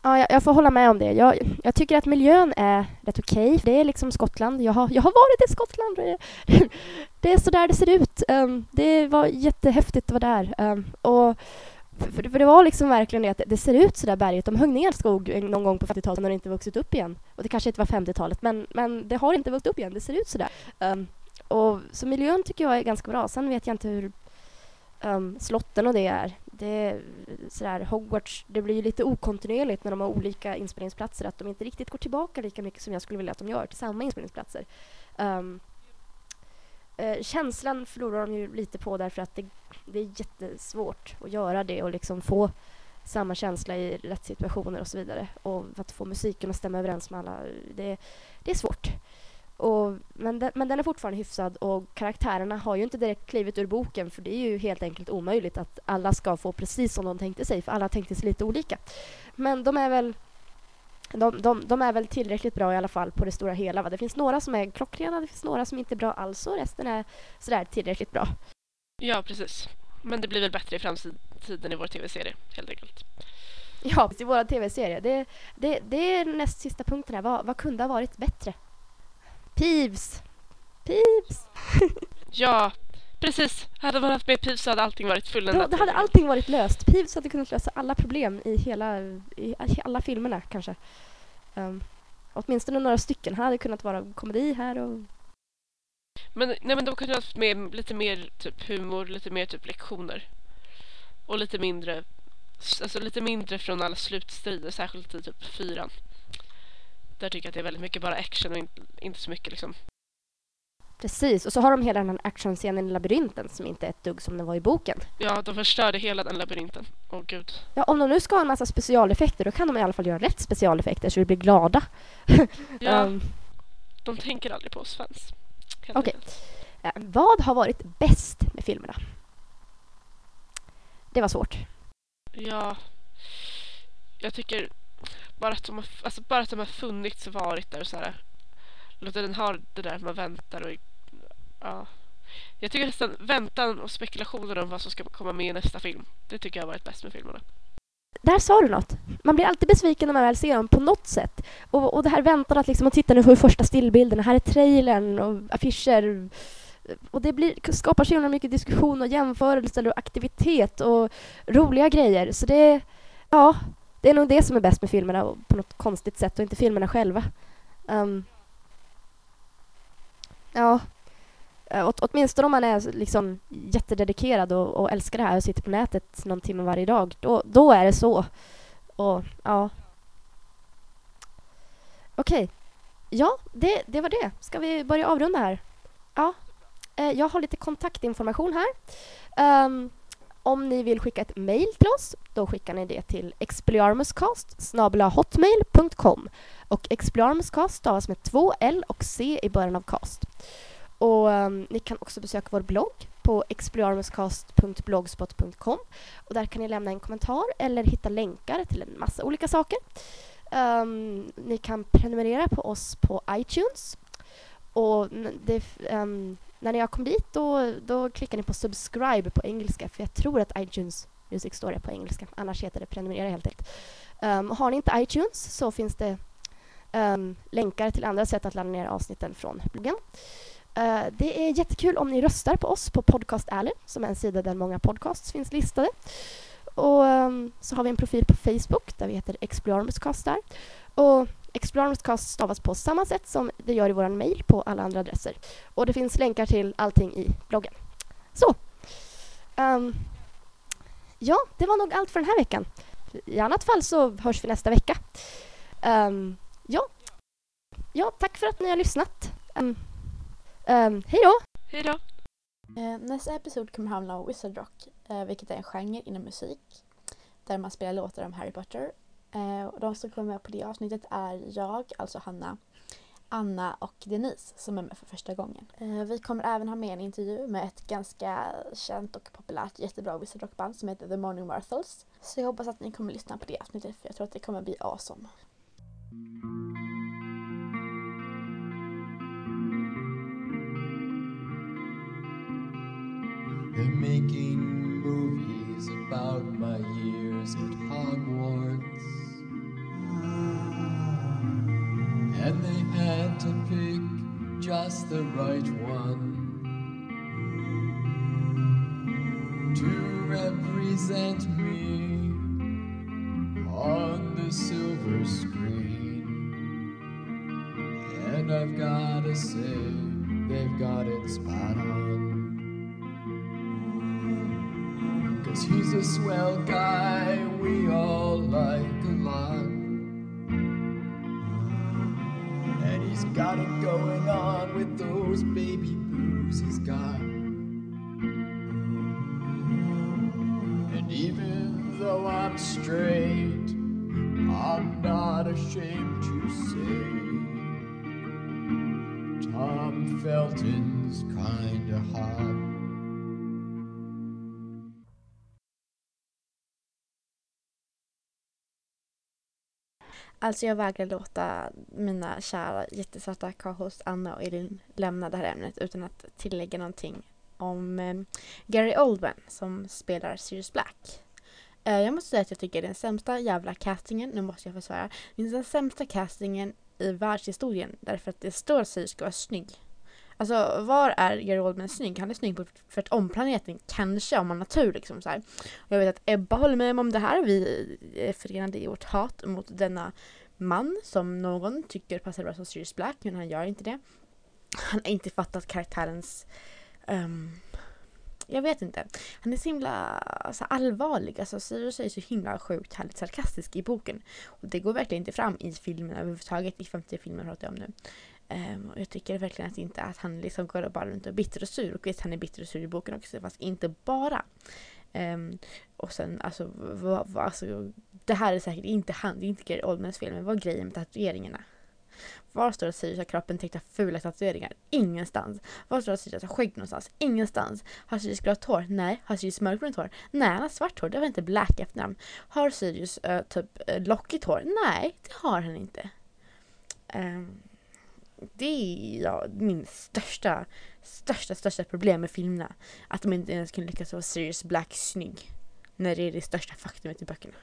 [SPEAKER 1] Ja, jag, jag får hålla med om det. Jag, jag tycker att miljön är rätt okej. Det är liksom Skottland. Jag har, jag har varit i Skottland. Det, är så där det ser ut. Um, det var jättehäftigt att vara där. Um, och för, för det var liksom verkligen det att det, ser ut så där berget. De högg ner skog någon gång på 50-talet när det inte vuxit upp igen. Och det kanske inte var 50-talet, men, men det har inte vuxit upp igen. Det ser ut så där. Um, och, så miljön tycker jag är ganska bra. Sen vet jag inte hur um, slotten och det är. Det sådär, Hogwarts, det blir ju lite okontinuerligt när de har olika inspelningsplatser att de inte riktigt går tillbaka lika mycket som jag skulle vilja att de gör till samma inspelningsplatser. Um, eh, känslan förlorar de ju lite på därför att det, det är jättesvårt att göra det och liksom få samma känsla i rätt situationer och så vidare. Och att få musiken att stämma överens med alla, det, det är svårt. Och, men, den, men den är fortfarande hyfsad och karaktärerna har ju inte direkt klivit ur boken för det är ju helt enkelt omöjligt att alla ska få precis som de tänkte sig för alla tänkte sig lite olika. Men de är väl de, de, de är väl tillräckligt bra i alla fall på det stora hela. Va? Det finns några som är klockrena, det finns några som inte är bra alls och resten är sådär tillräckligt bra.
[SPEAKER 4] Ja, precis. Men det blir väl bättre i framtiden i vår tv-serie, helt enkelt.
[SPEAKER 1] Ja, i våra tv-serier. Det, det, det är näst sista punkten här. Vad, vad kunde ha varit bättre? Peeves! Peeves!
[SPEAKER 4] Ja, precis. Hade man haft med Piv så hade allting varit
[SPEAKER 1] Då,
[SPEAKER 4] fulländat.
[SPEAKER 1] då hade allting varit löst. Peeves hade kunnat lösa alla problem i hela i alla filmerna kanske. Um, åtminstone några stycken. Han hade kunnat vara komedi här och...
[SPEAKER 4] Men, nej, men de kunde ha haft med lite mer typ humor, lite mer typ lektioner. Och lite mindre, alltså lite mindre från alla slutstrider, särskilt i typ fyran. Där tycker jag att det är väldigt mycket bara action och inte, inte så mycket liksom.
[SPEAKER 1] Precis, och så har de hela den här actionscenen i labyrinten som inte är ett dugg som den var i boken.
[SPEAKER 4] Ja, de förstörde hela den labyrinten. Åh gud.
[SPEAKER 1] Ja, om de nu ska ha en massa specialeffekter då kan de i alla fall göra rätt specialeffekter så vi blir glada.
[SPEAKER 4] Ja,
[SPEAKER 1] Ehm,
[SPEAKER 4] de tänker aldrig på oss fans.
[SPEAKER 1] Okej.
[SPEAKER 4] enkelt.
[SPEAKER 1] eh, vad har varit bäst med filmerna? Det var svårt.
[SPEAKER 4] Ja, jag tycker bara att de har, alltså bara att de har funnits och varit där och så här. Låter den ha det där man väntar och ja. Jag tycker nästan väntan och spekulationer om vad som ska komma med i nästa film. Det tycker jag har varit bäst med filmerna.
[SPEAKER 1] Där sa du något. Man blir alltid besviken när man väl ser dem på något sätt. Och, och det här väntan att liksom, och titta nu får första stillbilderna, här är trailern och affischer. Och det blir, skapar så himla mycket diskussion och jämförelser och aktivitet och roliga grejer. Så det, ja, det är nog det som är bäst med filmerna på något konstigt sätt och inte filmerna själva. Um, ja, eh, åt, åtminstone om man är liksom jättededikerad och, och älskar det här och sitter på nätet någon timme varje dag. Då, då är det så. Och ja. Okej. Ja, det, det var det. Ska vi börja avrunda här? Ja. Eh, jag har lite kontaktinformation här. Um, om ni vill skicka ett mejl till oss, då skickar ni det till expelliarmuscast hotmail.com och expelliarmuscast stavas med två L och C i början av cast. Och um, ni kan också besöka vår blogg på expelliarmuscast.blogspot.com och där kan ni lämna en kommentar eller hitta länkar till en massa olika saker. Um, ni kan prenumerera på oss på iTunes och det, um, när ni har kommit dit då, då klickar ni på subscribe på engelska för jag tror att iTunes Music står det på engelska. Annars heter det prenumerera helt enkelt. Um, har ni inte iTunes så finns det um, länkar till andra sätt att ladda ner avsnitten från bloggen. Uh, det är jättekul om ni röstar på oss på Podcast Alley som är en sida där många podcasts finns listade. Och um, så har vi en profil på Facebook där vi heter Explormuscast där. Och Explormuscast stavas på samma sätt som det gör i vår mejl på alla andra adresser. Och det finns länkar till allting i bloggen. Så. Um, ja, det var nog allt för den här veckan. I annat fall så hörs vi nästa vecka. Um, ja. ja, tack för att ni har lyssnat. Um, um, hej då!
[SPEAKER 4] Hej då!
[SPEAKER 2] Eh, nästa episod kommer handla om Wizard Rock, eh, vilket är en genre inom musik där man spelar låtar om Harry Potter. Eh, och de som kommer med på det avsnittet är jag, alltså Hanna, Anna och Denise som är med för första gången. Eh, vi kommer även ha med en intervju med ett ganska känt och populärt jättebra visseldrocksband som heter The Morning Marthals. Så jag hoppas att ni kommer lyssna på det avsnittet för jag tror att det kommer bli awesome.
[SPEAKER 5] They're making movies about my years at Hogwarts. And they had to pick just the right one to represent me on the silver screen. And I've gotta say, they've got it spot on. Cause he's a swell guy we all like a lot. He's got it going on with those baby blues he's got. And even though I'm straight, I'm not ashamed to say Tom Felton's kinda hot.
[SPEAKER 2] Alltså jag vägrar låta mina kära jättesöta co-host Anna och Elin lämna det här ämnet utan att tillägga någonting om eh, Gary Oldman som spelar Sirius Black. Eh, jag måste säga att jag tycker det är den sämsta jävla castingen, nu måste jag försvara, det är den sämsta castingen i världshistorien därför att det står att Sirius ska vara snygg. Alltså var är Gary Oldman snygg? Han är snygg på för ett omplaneten, kanske om man har tur liksom så här. Jag vet att Ebba håller med om det här. Vi är förenade i vårt hat mot denna man som någon tycker passar bra som Sirius Black, men han gör inte det. Han har inte fattat karaktärens um, jag vet inte. Han är så himla alltså, allvarlig. Alltså Sirius är så himla sjukt härligt sarkastisk i boken. Och det går verkligen inte fram i filmen överhuvudtaget. I 50 filmer pratar jag om nu. Um, och jag tycker verkligen att inte att han liksom går bara runt och är bitter och sur. Och visst, han är bitter och sur i boken också, fast inte bara. Um, och sen alltså, vad, vad, alltså, det här är säkert inte han, det är inte Gary Oldmans fel, men vad är grejen med tatueringarna? Var står det att Sirius har kroppen täckt av fula tatueringar? Ingenstans. Var står det att Sirius har skägg någonstans? Ingenstans. Har Sirius grått hår? Nej. Har Sirius mörkbrunt hår? Nej, han har svart hår. Det var inte Black efternamn. Har Sirius uh, typ uh, lockigt hår? Nej, det har han inte. Um, det är ja, min största, största, största problem med filmerna. Att de inte ens kunde lyckas vara Sirius Black snygg. När det är det största faktumet i böckerna.